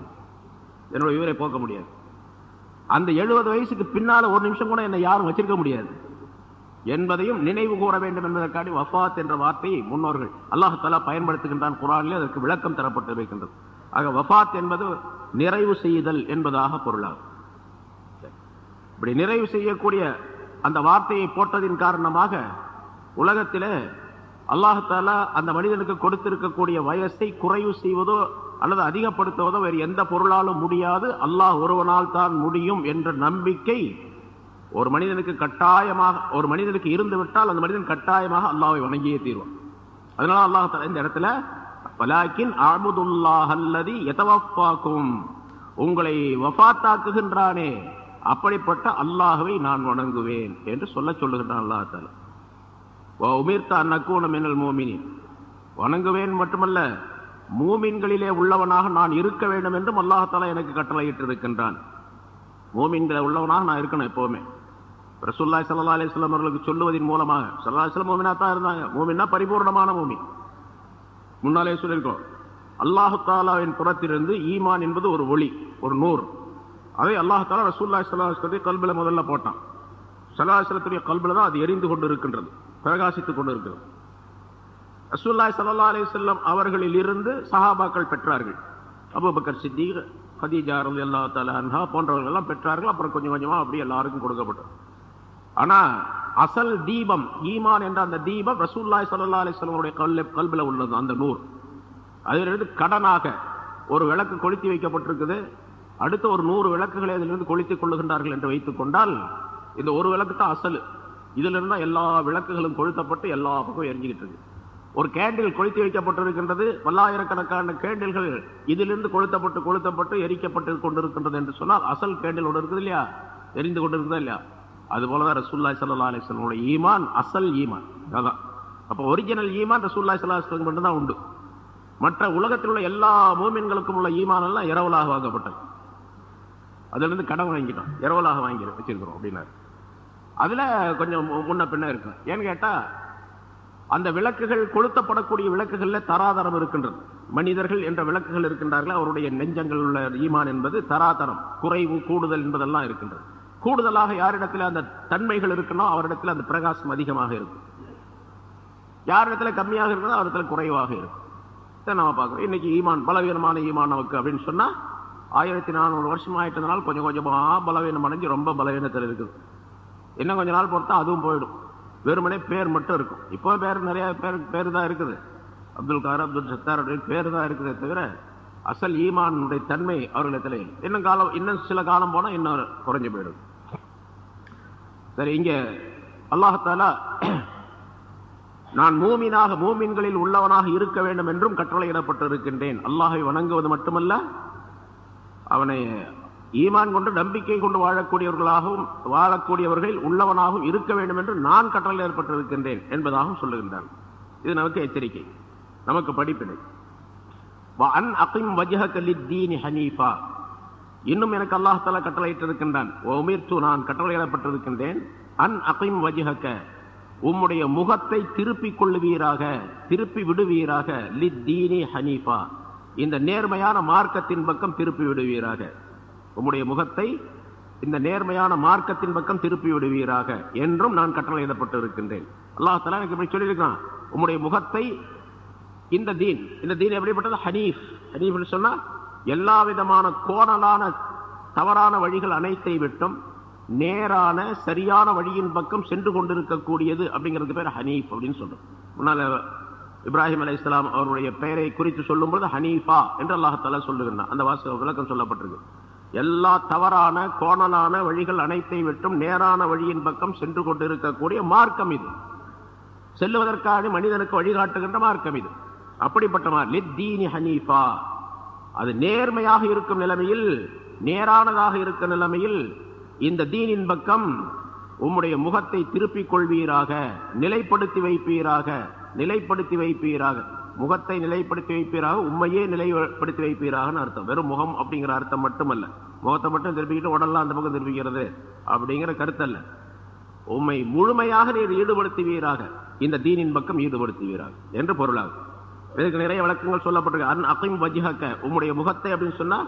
என்னோட உயிரை போக்க முடியாது. அந்த எழுபது வயசுக்கு பின்னால ஒரு நிமிஷம் கூட என்னை யாரும் வச்சிருக்க முடியாது. என்பதையும் நினைவு கூற வேண்டும் என்பதற்காண்டி வஃபாத் என்ற வார்த்தையை முன்னோர்கள் அல்லாஹ் பயன்படுத்துகின்றான் குரானிலே அதற்கு விளக்கம் தரப்பட்டிருக்கின்றது. ஆக வஃபாத் என்பது நிறைவு செய்தல் என்பதாக பொருளாகும். இப்படி நிறைவு செய்யக்கூடிய அந்த வார்த்தையை போட்டதின் காரணமாக உலகத்திலே அல்லாஹாலா அந்த மனிதனுக்கு கொடுத்திருக்கக்கூடிய வயசை குறைவு செய்வதோ அல்லது அதிகப்படுத்துவதோ வேறு எந்த பொருளாலும் முடியாது. அல்லாஹ் ஒருவனால் தான் முடியும் என்ற நம்பிக்கை ஒரு மனிதனுக்கு கட்டாயமாக ஒரு மனிதனுக்கு இருந்து விட்டால் அந்த மனிதன் கட்டாயமாக அல்லாவை வணங்கியே தீர்வான். அதனால அல்லாஹ் இந்த இடத்துல பலாக்கின் அஅபுதுல்லாஹ் அல்லதி உங்களை வஃபாத்தாக்குகின்றானே அப்படிப்பட்ட அல்லாஹுவை நான் வணங்குவேன் என்று சொல்ல சொல்லுகின்றான் அல்லாஹ் தஆலா. உமிர்த்த அன்னக்கூன மின்னல் மூமினின். வணங்குவேன் மட்டுமல்ல மூமின்களிலே உள்ளவனாக நான் இருக்க வேண்டும் என்றும் அல்லாஹாலா எனக்கு கட்டளையிட்டிருக்கின்றான். மூமின்களை உள்ளவனாக நான் இருக்கணும் எப்பவுமே. ரசூல்லாய் சல்லா அலிஸ்லாம் அவர்களுக்கு சொல்லுவதன் மூலமாக சல்லா அலிஸ்லாம் மோமினா தான் இருந்தாங்க. மூமின்னா பரிபூர்ணமான மூமின். முன்னாலே சொல்லியிருக்கோம். அல்லாஹு தாலாவின் புறத்திலிருந்து ஈமான் என்பது ஒரு ஒளி ஒரு நூறு. அதை அல்லாஹு தாலா ரசூல்லாய் சல்லாஹ் கல்பில முதல்ல போட்டான். சலாஹலத்துடைய கல்பில தான் அது எரிந்து கொண்டு இருக்கின்றது பிரகாசித்துக் கொண்டு இருக்கிறது ரசூல்லாய் சல்லா அலி செல்லம் அவர்களில் இருந்து சஹாபாக்கள் பெற்றார்கள். அபுபக்கர் சித்திக் ஹதீஜா ரலி அல்லா தலா போன்றவர்கள் எல்லாம் பெற்றார்கள். அப்புறம் கொஞ்சம் கொஞ்சமா அப்படி எல்லாருக்கும் கொடுக்கப்பட்டது. ஆனா அசல் தீபம் ஈமான் என்ற அந்த தீபம் ரசூல்லாய் சல்லா அலிஸ்லமுடைய கல் கல்பில் உள்ளது அந்த நூறு அதிலிருந்து கடனாக ஒரு விளக்கு கொளுத்தி வைக்கப்பட்டிருக்குது. அடுத்து ஒரு நூறு விளக்குகளை அதிலிருந்து கொளுத்திக் கொள்ளுகின்றார்கள் என்று வைத்துக் கொண்டால் இந்த ஒரு விளக்கு தான் அசல். இதிலிருந்து எல்லா விளக்குகளும் கொளுத்தப்பட்டு எல்லா பக்கம் எரிஞ்சுக்கிட்டு இருக்கு. ஒரு கேண்டில் கொளுத்தி வைக்கப்பட்டிருக்கின்றது. பல்லாயிரக்கணக்கான கேண்டில்கள் இதிலிருந்து கொளுத்தப்பட்டு கொளுத்தப்பட்டு எரிக்கப்பட்டு கொண்டிருக்கின்றது என்று சொன்னால் அசல் கேண்டில் ஒன்று இருக்குது இல்லையா? எரிந்து கொண்டிருக்குதா இல்லையா? அது போலதான் ரசூல்லாய் சல்லா அலிஸ்லமுடைய ஈமான் அசல் ஈமான். அதான். அப்போ ஒரிஜினல் ஈமான் ரசூல்லாய் சல்லா அலிஸ்லம் மட்டும்தான் உண்டு. மற்ற உலகத்தில் உள்ள எல்லா மூமின்களுக்கும் உள்ள ஈமான் எல்லாம் இரவலாக வாங்கப்பட்டது. அதுல இருந்து கடன் வாங்கிட்டோம் இரவலாக வாங்கி வச்சிருக்கிறோம் அப்படின்னாரு. அதுல கொஞ்சம் முன்ன பின்ன இருக்கும். ஏன்னு கேட்டா அந்த விளக்குகள் கொளுத்தப்படக்கூடிய விளக்குகள்ல தராதரம் இருக்கின்றது. மனிதர்கள் என்ற விளக்குகள் இருக்கின்றார்கள் அவருடைய நெஞ்சங்கள் உள்ள ஈமான் என்பது தராதரம் குறைவு கூடுதல் என்பதெல்லாம் இருக்கின்றது. கூடுதலாக யாரிடத்தில் அந்த தன்மைகள் இருக்கணும் அவரிடத்தில் அந்த பிரகாசம் அதிகமாக இருக்கும். யாரிடத்துல கம்மியாக இருக்கணும் அவரிடத்துல குறைவாக இருக்கும். இதை நம்ம பார்க்கிறோம் இன்னைக்கு ஈமான் பலவீனமான ஈமான் நமக்கு அப்படின்னு சொன்னா ஆயிரத்தி நானூறு வருஷம் ஆயிட்டதுனால கொஞ்சம் கொஞ்சமா பலவீனம் அடைஞ்சு ரொம்ப பலவீனத்தில் இருக்குது. இன்னும் கொஞ்ச நாள் பொறுத்தா அதுவும் போயிடும். வெறுமனே பேர் மட்டும் இருக்கும். இப்போ பேர் நிறைய பேர் பேர் தான் இருக்குது. அப்துல் கார் அப்துல் சத்தார் அப்படின்னு பேர் தான் இருக்குதே தவிர அசல் ஈமானுடைய தன்மை அவர்களிடத்துல இன்னும் காலம் இன்னும் சில காலம் போனால் இன்னும் குறைஞ்சு போயிடும். சரி இங்க அல்லாஹாலா நான் மூமினாக மூமின்களில் உள்ளவனாக இருக்க வேண்டும் என்றும் கட்டளையிடப்பட்டிருக்கின்றேன். அல்லாஹை வணங்குவது மட்டுமல்ல அவனை ஈமான் கொண்டு நம்பிக்கை கொண்டு வாழக்கூடியவர்களாகவும் வாழக்கூடியவர்கள் உள்ளவனாகவும் இருக்க வேண்டும் என்று நான் கட்டளை ஏற்பட்டிருக்கின்றேன் என்பதாகவும் சொல்லுகின்றான். இது நமக்கு எச்சரிக்கை. நமக்கு படிப்பினை. அன் அகிம் வஜஹக லித்தீனி ஹனீஃபா. இன்னும் எனக்கு அல்லாஹால கட்டளையிட்டிருக்கின்றான். ஒமிர்த்து நான் கட்டளையிடப்பட்டிருக்கின்றேன். அன் அகிம் வஜஹக. உம்முடைய முகத்தை திருப்பிக் கொள்ளுவீராக திருப்பி விடுவீராக. லித்தீனி ஹனீஃபா. இந்த நேர்மையான மார்க்கத்தின் பக்கம் திருப்பி விடுவீராக. உம்முடைய முகத்தை இந்த நேர்மையான மார்க்கத்தின் பக்கம் திருப்பி விடுவீராக என்றும் நான் கட்டளையிடப்பட்டு இருக்கின்றேன் அல்லாஹால எனக்கு இப்படி சொல்லியிருக்கான். உம்முடைய முகத்தை இந்த தீன் இந்த தீன் எப்படிப்பட்டது? ஹனீஃப். ஹனீஃப் சொன்னா எல்லா விதமான கோணலான தவறான வழிகள் அனைத்தை விட்டும் நேரான சரியான வழியின் பக்கம் சென்று கொண்டிருக்கக்கூடியது அப்படிங்கிறது பேர் ஹனீஃப் அப்படின்னு சொல்றோம். முன்னால இப்ராஹிம் அலி இஸ்லாம் அவருடைய பெயரை குறித்து சொல்லும்போது ஹனீஃபா என்று அல்லாஹால சொல்லுகின்றான். அந்த வாசக விளக்கம் சொல்லப்பட்டிருக்கு. எல்லா தவறான கோணலான வழிகள் அனைத்தை விட்டும் நேரான வழியின் பக்கம் சென்று கொண்டிருக்கக்கூடிய மார்க்கம் இது. செல்லுவதற்காக மனிதனுக்கு வழிகாட்டுகின்ற மார்க்கம் இது. அப்படிப்பட்ட லித்தீனி ஹனீஃபா. அது நேர்மையாக இருக்கும் நிலைமையில் நேரானதாக இருக்கும் நிலைமையில் இந்த தீனின் பக்கம் உம்முடைய முகத்தை திருப்பிக் கொள்வீராக நிலைப்படுத்தி வைப்பீராக நிலைப்படுத்தி வைப்பீராக. முகத்தை நிலைப்படுத்தி வைப்பீராக உண்மையே நிலைப்படுத்தி வைப்பீராக அர்த்தம். வெறும் முகம் அப்படிங்கிற அர்த்தம் மட்டுமல்ல. முகத்தை மட்டும் திருப்பிக்கிட்டு உடல்லாம் அந்த பக்கம் திருப்பிக்கிறது அப்படிங்கிற கருத்தல்ல. உண்மை முழுமையாக நீர் ஈடுபடுத்துவீராக. இந்த தீனின் பக்கம் ஈடுபடுத்துவீராக. என்று பொருளாகும். இதுக்கு நிறைய விளக்கங்கள் சொல்லப்பட்டிருக்கு. அன் அகிம் வஜிஹக்க உம்முடைய முகத்தை அப்படின்னு சொன்னா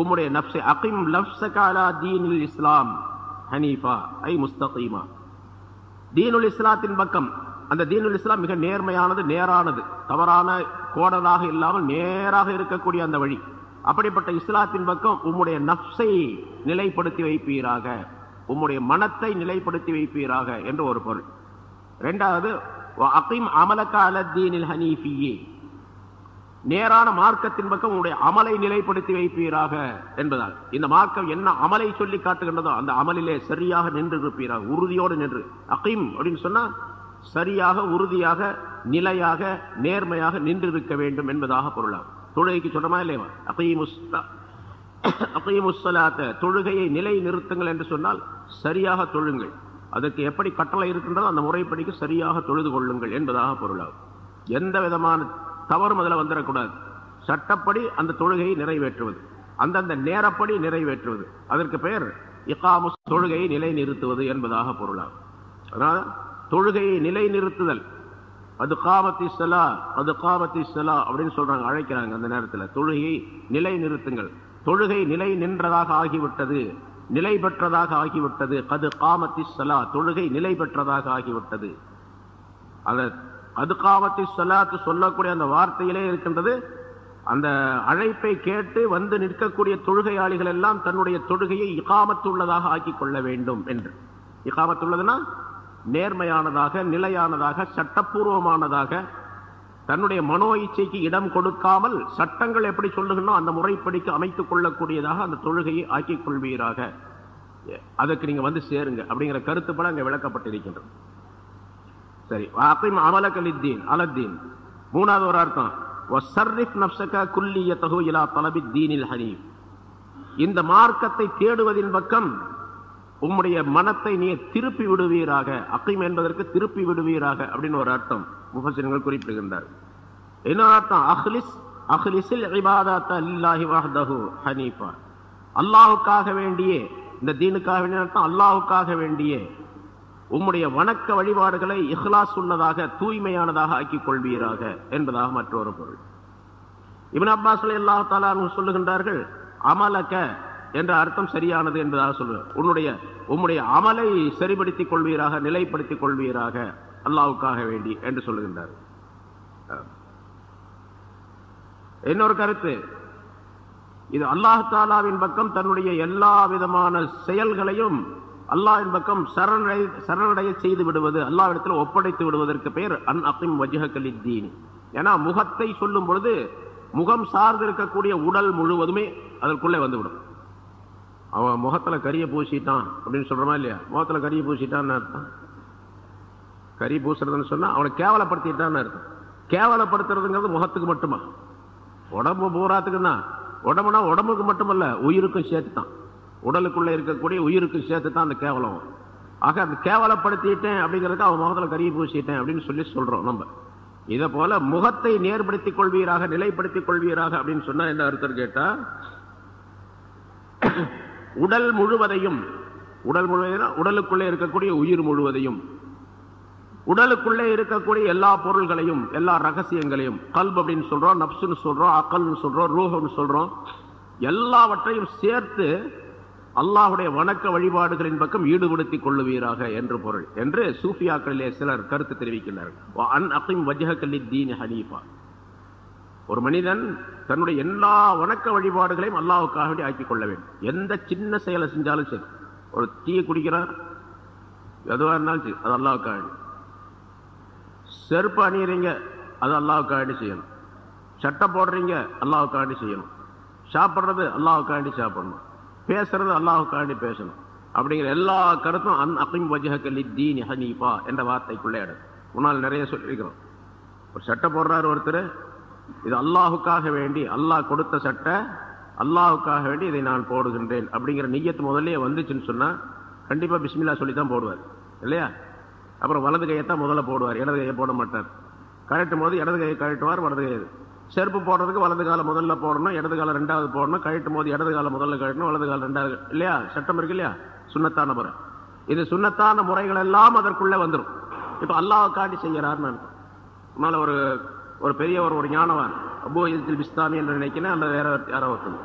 உம்முடைய நப்சை அகிம் லப்சகாலா தீனில் இஸ்லாம் ஹனீஃபா ஐ முஸ்தகீமா. தீனுல் இஸ்லாத்தின் பக்கம் அந்த தீனுல் இஸ்லாம் மிக நேர்மையானது நேரானது தவறான கோடலாக இல்லாமல் நேராக இருக்கக்கூடிய அந்த வழி. அப்படிப்பட்ட இஸ்லாத்தின் பக்கம் உம்முடைய நப்சை நிலைப்படுத்தி வைப்பீராக உம்முடைய மனத்தை நிலைப்படுத்தி வைப்பீராக என்று ஒரு பொருள். ரெண்டாவது நேரான மார்க்கத்தின் பக்கம் உங்களுடைய அமலை நிலைப்படுத்தி வைப்பீராக என்பதால் இந்த மார்க்கம் என்ன அமலை சொல்லி காட்டுகின்றதோ அந்த அமலிலே சரியாக நின்று இருப்பீராக உறுதியோடு நின்று. அகிம் அப்படின்னு சொன்னா சரியாக உறுதியாக நிலையாக நேர்மையாக நின்று இருக்க வேண்டும் என்பதாக பொருளாகும். தொழுகைக்கு சொன்னமா இல்லையா? அகைமுஸ்லாத்த தொழுகையை நிலை நிறுத்துங்கள் என்று சொன்னால் சரியாக தொழுங்கள். அதற்கு எப்படி கட்டளை இருக்கின்றதோ அந்த முறைப்படிக்கு சரியாக தொழுது கொள்ளுங்கள் என்பதாக பொருளாகும். எந்த விதமான தவறும் அதில் வந்துடக்கூடாது. சட்டப்படி அந்த தொழுகையை நிறைவேற்றுவது அந்தந்த நேரப்படி நிறைவேற்றுவது அதற்கு பெயர் இக்காமு தொழுகையை நிலைநிறுத்துவது என்பதாக பொருளாகும். அதனால தொழுகையை நிலைநிறுத்துதல் அது காமத்தி செலா அது காமத்தி செலா அப்படின்னு சொல்றாங்க அழைக்கிறாங்க அந்த நேரத்தில். தொழுகையை நிலை நிறுத்துங்கள் தொழுகை நிலை நின்றதாக ஆகிவிட்டது. நிலை பெற்றதாக ஆகிவிட்டது. அது காமத்தி சலா தொழுகை நிலை பெற்றதாக ஆகிவிட்டது. அந்த அது காமத்தி சலாத்து சொல்லக்கூடிய அந்த வார்த்தையிலே இருக்கின்றது. அந்த அழைப்பை கேட்டு வந்து நிற்கக்கூடிய தொழுகையாளிகள் எல்லாம் தன்னுடைய தொழுகையை இகாமத்துள்ளதாக ஆக்கிக் கொள்ள வேண்டும் என்று. இகாமத்துள்ளதுன்னா நேர்மையானதாக நிலையானதாக சட்டப்பூர்வமானதாக தன்னுடைய மனோ இச்சைக்கு இடம் கொடுக்காமல் சட்டங்கள் எப்படி சொல்லுகிறோம் அந்த முறைப்படிக்கு அமைத்துக் கொள்ளக்கூடியதாக அந்த தொழுகையை ஆக்கிக் கொள்வீராக. அதற்கு நீங்க வந்து சேருங்க அப்படிங்கிற கருத்துப்பட அங்கே விளக்கப்பட்டிருக்கின்றது. சரி அப்பிம் அமலகலித்தீன் அலத்தீன். மூணாவது ஒரு அர்த்தம் நப்சக தலபி தீனில் ஹனீப் இந்த மார்க்கத்தை தேடுவதின் பக்கம் உம்முடைய மனத்தை நீ திருப்பி விடுவீராக அக்கிம் என்பதற்கு திருப்பி விடுவீராக அப்படின்னு ஒரு அர்த்தம் முகசினங்கள் குறிப்பிடுகின்றார். இன்னொரு அர்த்தம்? அஹ்லிஸ் அஹ்லிஸில் அல்லாஹி ஹனீஃபா. வேண்டியே இந்த தீனுக்காக வேண்டிய அர்த்தம் அல்லாஹுக்காக வேண்டியே. உம்முடைய வணக்க வழிபாடுகளை இஹ்லாஸ் உள்ளதாக தூய்மையானதாக ஆக்கிக் கொள்வீராக என்பதாக மற்றொரு பொருள். இபின் அப்பாஸ் அல்லாஹ் தாலா சொல்லுகின்றார்கள் அமலக என்ற அர்த்தம் சரியானது என்பதாக சொல்லுவார் உன்னுடைய உம்முடைய அமலை சரிபடுத்திக் கொள்வீராக நிலைப்படுத்திக் கொள்வீராக அல்லாவுக்காக வேண்டி என்று சொல்லுகின்றார். இன்னொரு கருத்து இது அல்லாஹாலாவின் பக்கம் தன்னுடைய எல்லா விதமான செயல்களையும் அல்லாஹின் பக்கம் சரணடை சரணடைய செய்து விடுவது அல்லாவிடத்தில் ஒப்படைத்து விடுவதற்கு பெயர் அன் அக்கிம் வஜகலித்தீன் ஏன்னா முகத்தை சொல்லும் பொழுது முகம் சார்ந்து இருக்கக்கூடிய உடல் முழுவதுமே அதற்குள்ளே வந்துவிடும். அவன் முகத்துல கரிய பூசிட்டான் அப்படின்னு சொல்றமா இல்லையா? முகத்துல கறியை பூசிட்டான்னு அர்த்தம். கறி பூசுறதுன்னு சொன்னா அவனை கேவலப்படுத்திட்டான்னு அர்த்தம். கேவலப்படுத்துறதுங்கிறது முகத்துக்கு மட்டுமா? உடம்பு பூராத்துக்கு தான் உடம்புனா உடம்புக்கு மட்டுமல்ல உயிருக்கும் சேர்த்து தான் உடலுக்குள்ள இருக்கக்கூடிய உயிருக்கும் சேர்த்து தான் அந்த கேவலம். ஆக அந்த கேவலப்படுத்திட்டேன் அப்படிங்கிறதுக்கு அவன் முகத்துல கறியை பூசிட்டேன் அப்படின்னு சொல்லி சொல்றோம் நம்ம. இதை போல முகத்தை நேர்படுத்திக் கொள்வீராக நிலைப்படுத்திக் கொள்வீராக அப்படின்னு சொன்னா என்ன அர்த்தம் கேட்டா உடல் முழுவதையும் உடல் முழுவதையும் உடலுக்குள்ளே இருக்கக்கூடிய உயிர் முழுவதையும் உடலுக்குள்ளே இருக்கக்கூடிய எல்லா பொருள்களையும் எல்லா ரகசியங்களையும் கல்ப் அப்படின்னு சொல்றோம் நப்சுன்னு சொல்றோம் அக்கல்னு சொல்றோம் ரூஹம்னு சொல்றோம் எல்லாவற்றையும் சேர்த்து அல்லாஹுடைய வணக்க வழிபாடுகளின் பக்கம் ஈடுபடுத்திக் கொள்ளுவீராக என்று பொருள் என்று சூஃபியாக்களிலே சிலர் கருத்து தெரிவிக்கின்றனர் ஒரு மனிதன் தன்னுடைய எல்லா வணக்க வழிபாடுகளையும் அல்லாவுக்காக வேண்டி ஆக்கிக் கொள்ள வேண்டும். எந்த சின்ன செயலை செஞ்சாலும் சரி. ஒரு தீயை குடிக்கிறார் எதுவாக இருந்தாலும் சரி அது அல்லாவுக்காக வேண்டி. செருப்பு அணியறீங்க அது அல்லாவுக்காக வேண்டி செய்யணும். சட்டை போடுறீங்க அல்லாவுக்காக வேண்டி செய்யணும். சாப்பிட்றது அல்லாவுக்காக வேண்டி சாப்பிடணும். பேசுறது அல்லாவுக்காக வேண்டி பேசணும். அப்படிங்கிற எல்லா கருத்தும் அன் அகிம் வஜகலி தீன் ஹனீஃபா என்ற வார்த்தைக்குள்ளே இடம் முன்னால் நிறைய சொல்லியிருக்கிறோம். ஒரு சட்டை போடுறாரு ஒருத்தர் இது அல்லாஹுக்காக வேண்டி அல்லாஹ் கொடுத்த சட்டை அல்லாஹுக்காக வேண்டி இதை நான் போடுகின்றேன் அப்படிங்கிற நெய்யத்து முதல்ல வந்துச்சுன்னு சொன்னால் கண்டிப்பாக பிஸ்மில்லா சொல்லி தான் போடுவார். இல்லையா? அப்புறம் வலது கையை தான் முதல்ல போடுவார் இடது கையை போட மாட்டார். கழட்டும் போது இடது கையை கழட்டுவார் வலது கை செருப்பு போடுறதுக்கு வலது காலம் முதல்ல போடணும் இடது காலம் ரெண்டாவது போடணும் கழட்டும் போது இடது காலம் முதல்ல கழட்டணும் வலது காலம் ரெண்டாவது இல்லையா? சட்டம் இருக்கு இல்லையா? சுண்ணத்தான முறை. இது சுண்ணத்தான முறைகள் எல்லாம் அதற்குள்ளே வந்துடும் இப்போ அல்லாஹ் செய்யறாருன்னு மேலே ஒரு ஒரு பெரியவர் ஒரு ஞானவான் அபு இதில் பிஸ்தாமி என்று நினைக்கிறேன் அல்லது வேற யாரோ ஒருத்தர்.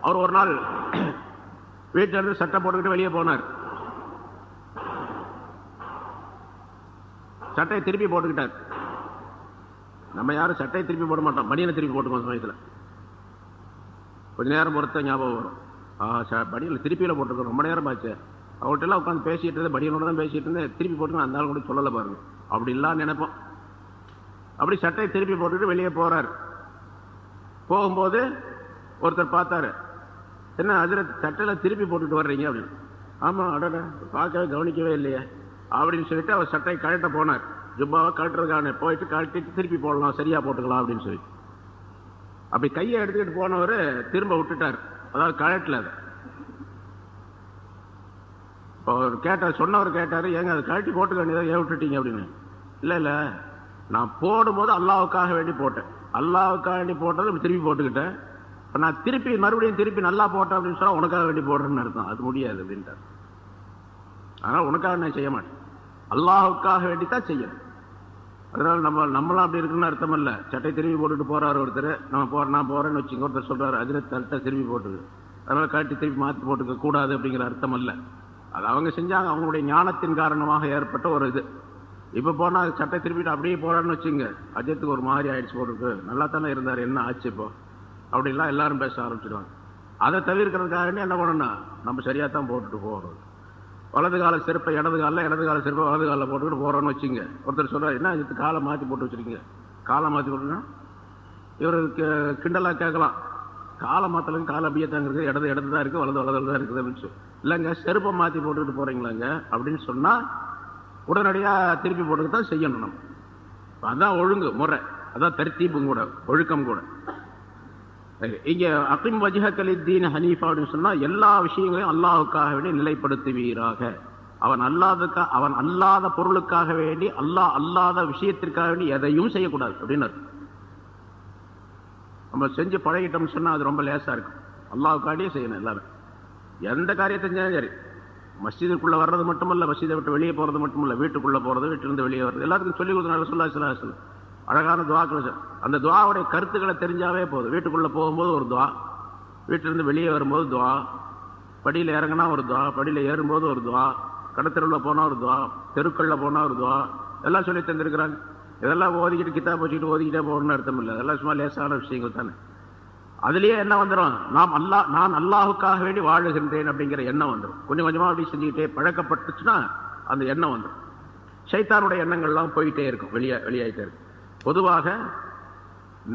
அவர் ஒரு நாள் வீட்டிலிருந்து சட்டை போட்டுக்கிட்டு வெளியே போனார். சட்டையை திருப்பி போட்டுக்கிட்டார். நம்ம யாரும் சட்டையை திருப்பி போட மாட்டோம். மணியனை திருப்பி போட்டுக்கோம் சமயத்தில். கொஞ்ச நேரம் பொறுத்த ஞாபகம் வரும். ஆ பனியில் திருப்பியில் போட்டிருக்கோம். ரொம்ப நேரம் ஆச்சு. அவர்கிட்ட எல்லாம் உட்காந்து பேசிட்டு இருந்தேன். படியனோட தான் பேசிட்டு இருந்தேன். திருப்பி போட்டுங்க அந்த ஆள் கூட சொல்லலை பாருங்க. அப்படி இல்லாம நினைப்போம். அப்படி சட்டையை திருப்பி போட்டுட்டு வெளியே போறார். போகும்போது ஒருத்தர் பார்த்தாரு. என்ன அதில் சட்டையில திருப்பி போட்டுட்டு வர்றீங்க அப்படின்னு ஆமா அடட பார்க்கவே கவனிக்கவே இல்லையே. அப்படின்னு சொல்லிட்டு அவர் சட்டையை கழட்ட போனார். ஜும்பாவை கழட்டுறதுக்கான போயிட்டு கழட்டிட்டு திருப்பி போடலாம் சரியா போட்டுக்கலாம் அப்படின்னு சொல்லி. அப்படி கையை எடுத்துக்கிட்டு போனவர் திரும்ப விட்டுட்டார். அதாவது கழட்டல அதை. இப்போ அவர் கேட்டார் சொன்னவர் கேட்டார் ஏங்க அதை கழட்டி போட்டுக்க வேண்டியதாக ஏன் விட்டுட்டீங்க? அப்படின்னு. இல்லை இல்லை நான் போடும்போது அல்லாவுக்காக வேண்டி போட்டேன். அல்லாவுக்காக வேண்டி போட்டது திருப்பி போட்டுக்கிட்டேன். இப்போ நான் திருப்பி மறுபடியும் திருப்பி நல்லா போட்டேன் அப்படின்னு சொன்னால் உனக்காக வேண்டி போடுறேன்னு அர்த்தம். அது முடியாது அப்படின்ட்டார் அதனால் உனக்காக நான் செய்ய மாட்டேன். அல்லாஹுக்காக வேண்டி தான் செய்யணும். அதனால நம்ம நம்மளாம் அப்படி இருக்குன்னு அர்த்தம் இல்லை. சட்டை திரும்பி போட்டுட்டு போகிறார் ஒருத்தர். நம்ம போற நான் போகிறேன்னு வச்சுங்க ஒருத்தர் சொல்கிறார் அதில் தட்டை திரும்பி போட்டுது அதனால் கட்டி திருப்பி மாற்றி போட்டுக்க கூடாது அப்படிங்கிற அர்த்தம் இல்லை. அது அவங்க செஞ்சாங்க. அவங்களுடைய ஞானத்தின் காரணமாக ஏற்பட்ட ஒரு இது. இப்போ போனால் சட்டை திருப்பிட்டு அப்படியே போகிறான்னு வச்சுங்க. அஜயத்துக்கு ஒரு மாதிரி ஆயிடுச்சு போட்டுருக்கு நல்லா தானே இருந்தார். என்ன ஆச்சு இப்போ? அப்படிலாம் எல்லாரும் பேச ஆரம்பிச்சிடுவாங்க அதை தவிர்க்கிறதுக்காக என்ன பண்ணணும் நம்ம சரியா தான் போட்டுட்டு போகிறோம் வலது கால சிறப்பை இடது காலில் இடது கால சிறப்பை வலது காலில் போட்டுக்கிட்டு போறோன்னு வச்சுங்க. ஒருத்தர் சொல்றாரு என்ன இது காலை மாற்றி போட்டு வச்சிருக்கீங்க? காலை மாற்றி போட்டுனா இவருக்கு கிண்டலாக கேட்கலாம். காலை மாற்றலுக்கு காலை அப்படியே தான் இருக்குது. இடது இடது தான் இருக்குது. வலது வலது தான் இருக்குது. அப்படின்னு சொல்லி. இல்லைங்க செருப்பை மாற்றி போட்டுக்கிட்டு போறீங்களாங்க? அப்படின்னு சொன்னா உடனடியாக திருப்பி போட்டுக்கிட்டு தான் செய்யணும் நம்ம. அதான் ஒழுங்கு முறை. அதான் தர்த்தீப்பும் கூட ஒழுக்கம் கூட. இங்க அக்கிம் வஜ்ஹக்கலித்தீன் ஹனீஃபா அப்படின்னு சொன்னா எல்லா விஷயங்களையும் அல்லாவுக்காக வேண்டி நிலைப்படுத்துவீராக. அவன் அல்லாதக்கா அவன் அல்லாத பொருளுக்காக வேண்டி அல்லாஹ் அல்லாத விஷயத்திற்காக வேண்டி எதையும் செய்யக்கூடாது அப்படின்னு நம்ம செஞ்சு பழகிட்டோம்னு சொன்னா அது ரொம்ப லேசா இருக்கும். அல்லாவுக்காண்டியே செய்யணும் எல்லாரும் எந்த காரியத்தை செஞ்சாலும் சரி. மஸ்ஜிதுக்குள்ள வர்றது மட்டுமல்ல மஸ்ஜிதை விட்டு வெளியே போறது மட்டுமல்ல வீட்டுக்குள்ள போறது வீட்டிலிருந்து வெளியே வர்றது. எல்லாத்துக்கும் சொல்லி கொடுத்தனால சொல்லா சொல்லா சொல்லு அழகான துவாக்கள் அந்த துவாவுடைய கருத்துக்களை தெரிஞ்சாவே போதும். வீட்டுக்குள்ள போகும்போது ஒரு துவா வீட்டிலிருந்து வெளியே வரும்போது துவா படியில் இறங்கினா ஒரு துவா படியில் ஏறும்போது ஒரு துவா கடத்தெருவில் போனால் ஒரு துவா தெருக்களில் போனால் ஒரு துவா எல்லாம் சொல்லி தந்திருக்கிறாங்க. இதெல்லாம் ஓதிக்கிட்டு கித்தா வச்சுக்கிட்டு ஓதிக்கிட்டே போகணும்னு அர்த்தம் இல்லை. அதெல்லாம் சும்மா லேசான விஷயங்கள் தானே. அதுலயே என்ன வந்துடும் நாம் அல்லாஹ் நான் அல்லாஹுக்காக வேண்டி வாழுகின்றேன் அப்படிங்கிற எண்ணம் வந்துடும் கொஞ்சம் கொஞ்சமா அப்படி செஞ்சுக்கிட்டே பழக்கப்பட்டுச்சுன்னா அந்த எண்ணம் வந்துடும் சைத்தானுடைய எண்ணங்கள்லாம் போயிட்டே இருக்கும். வெளியே வெளியாயிட்டே இருக்கும். பொதுவாக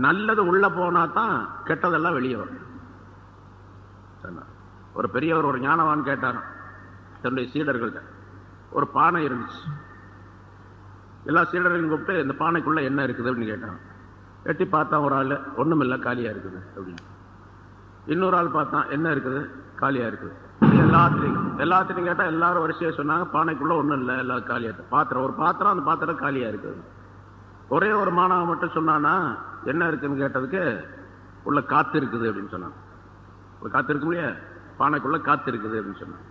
நல்லது உள்ள போனா தான் கெட்டதெல்லாம் வெளியே வரும். ஒரு பெரியவர் ஒரு ஞானவான் கேட்டார் தன்னுடைய சீடர்கள்ட்ட. ஒரு பானை இருந்துச்சு. எல்லா சீடர்களையும் கூப்பிட்டு இந்த பானைக்குள்ள என்ன இருக்குது அப்படின்னு கேட்டான் எட்டி பார்த்தா ஒரு ஆள் ஒன்றும் இல்லை காலியா இருக்குது அப்படின்னு. இன்னொரு ஆள் பார்த்தான் என்ன இருக்குது? காலியா இருக்குது. எல்லாத்திலையும். எல்லாத்திலையும் கேட்டா எல்லாரும் வரிசையாக சொன்னாங்க பானைக்குள்ள ஒண்ணும் இல்லை எல்லா காலியா பாத்திரம் ஒரு பாத்திரம் அந்த பாத்திரம் காலியா இருக்குது. ஒரே ஒரு மாணவன் மட்டும் சொன்னானா என்ன இருக்குன்னு கேட்டதுக்கு உள்ள காத்து இருக்குது அப்படின்னு சொன்னான். உள்ள காத்து இருக்கு முடியா பானைக்குள்ள காத்து இருக்குது அப்படின்னு சொன்னான்.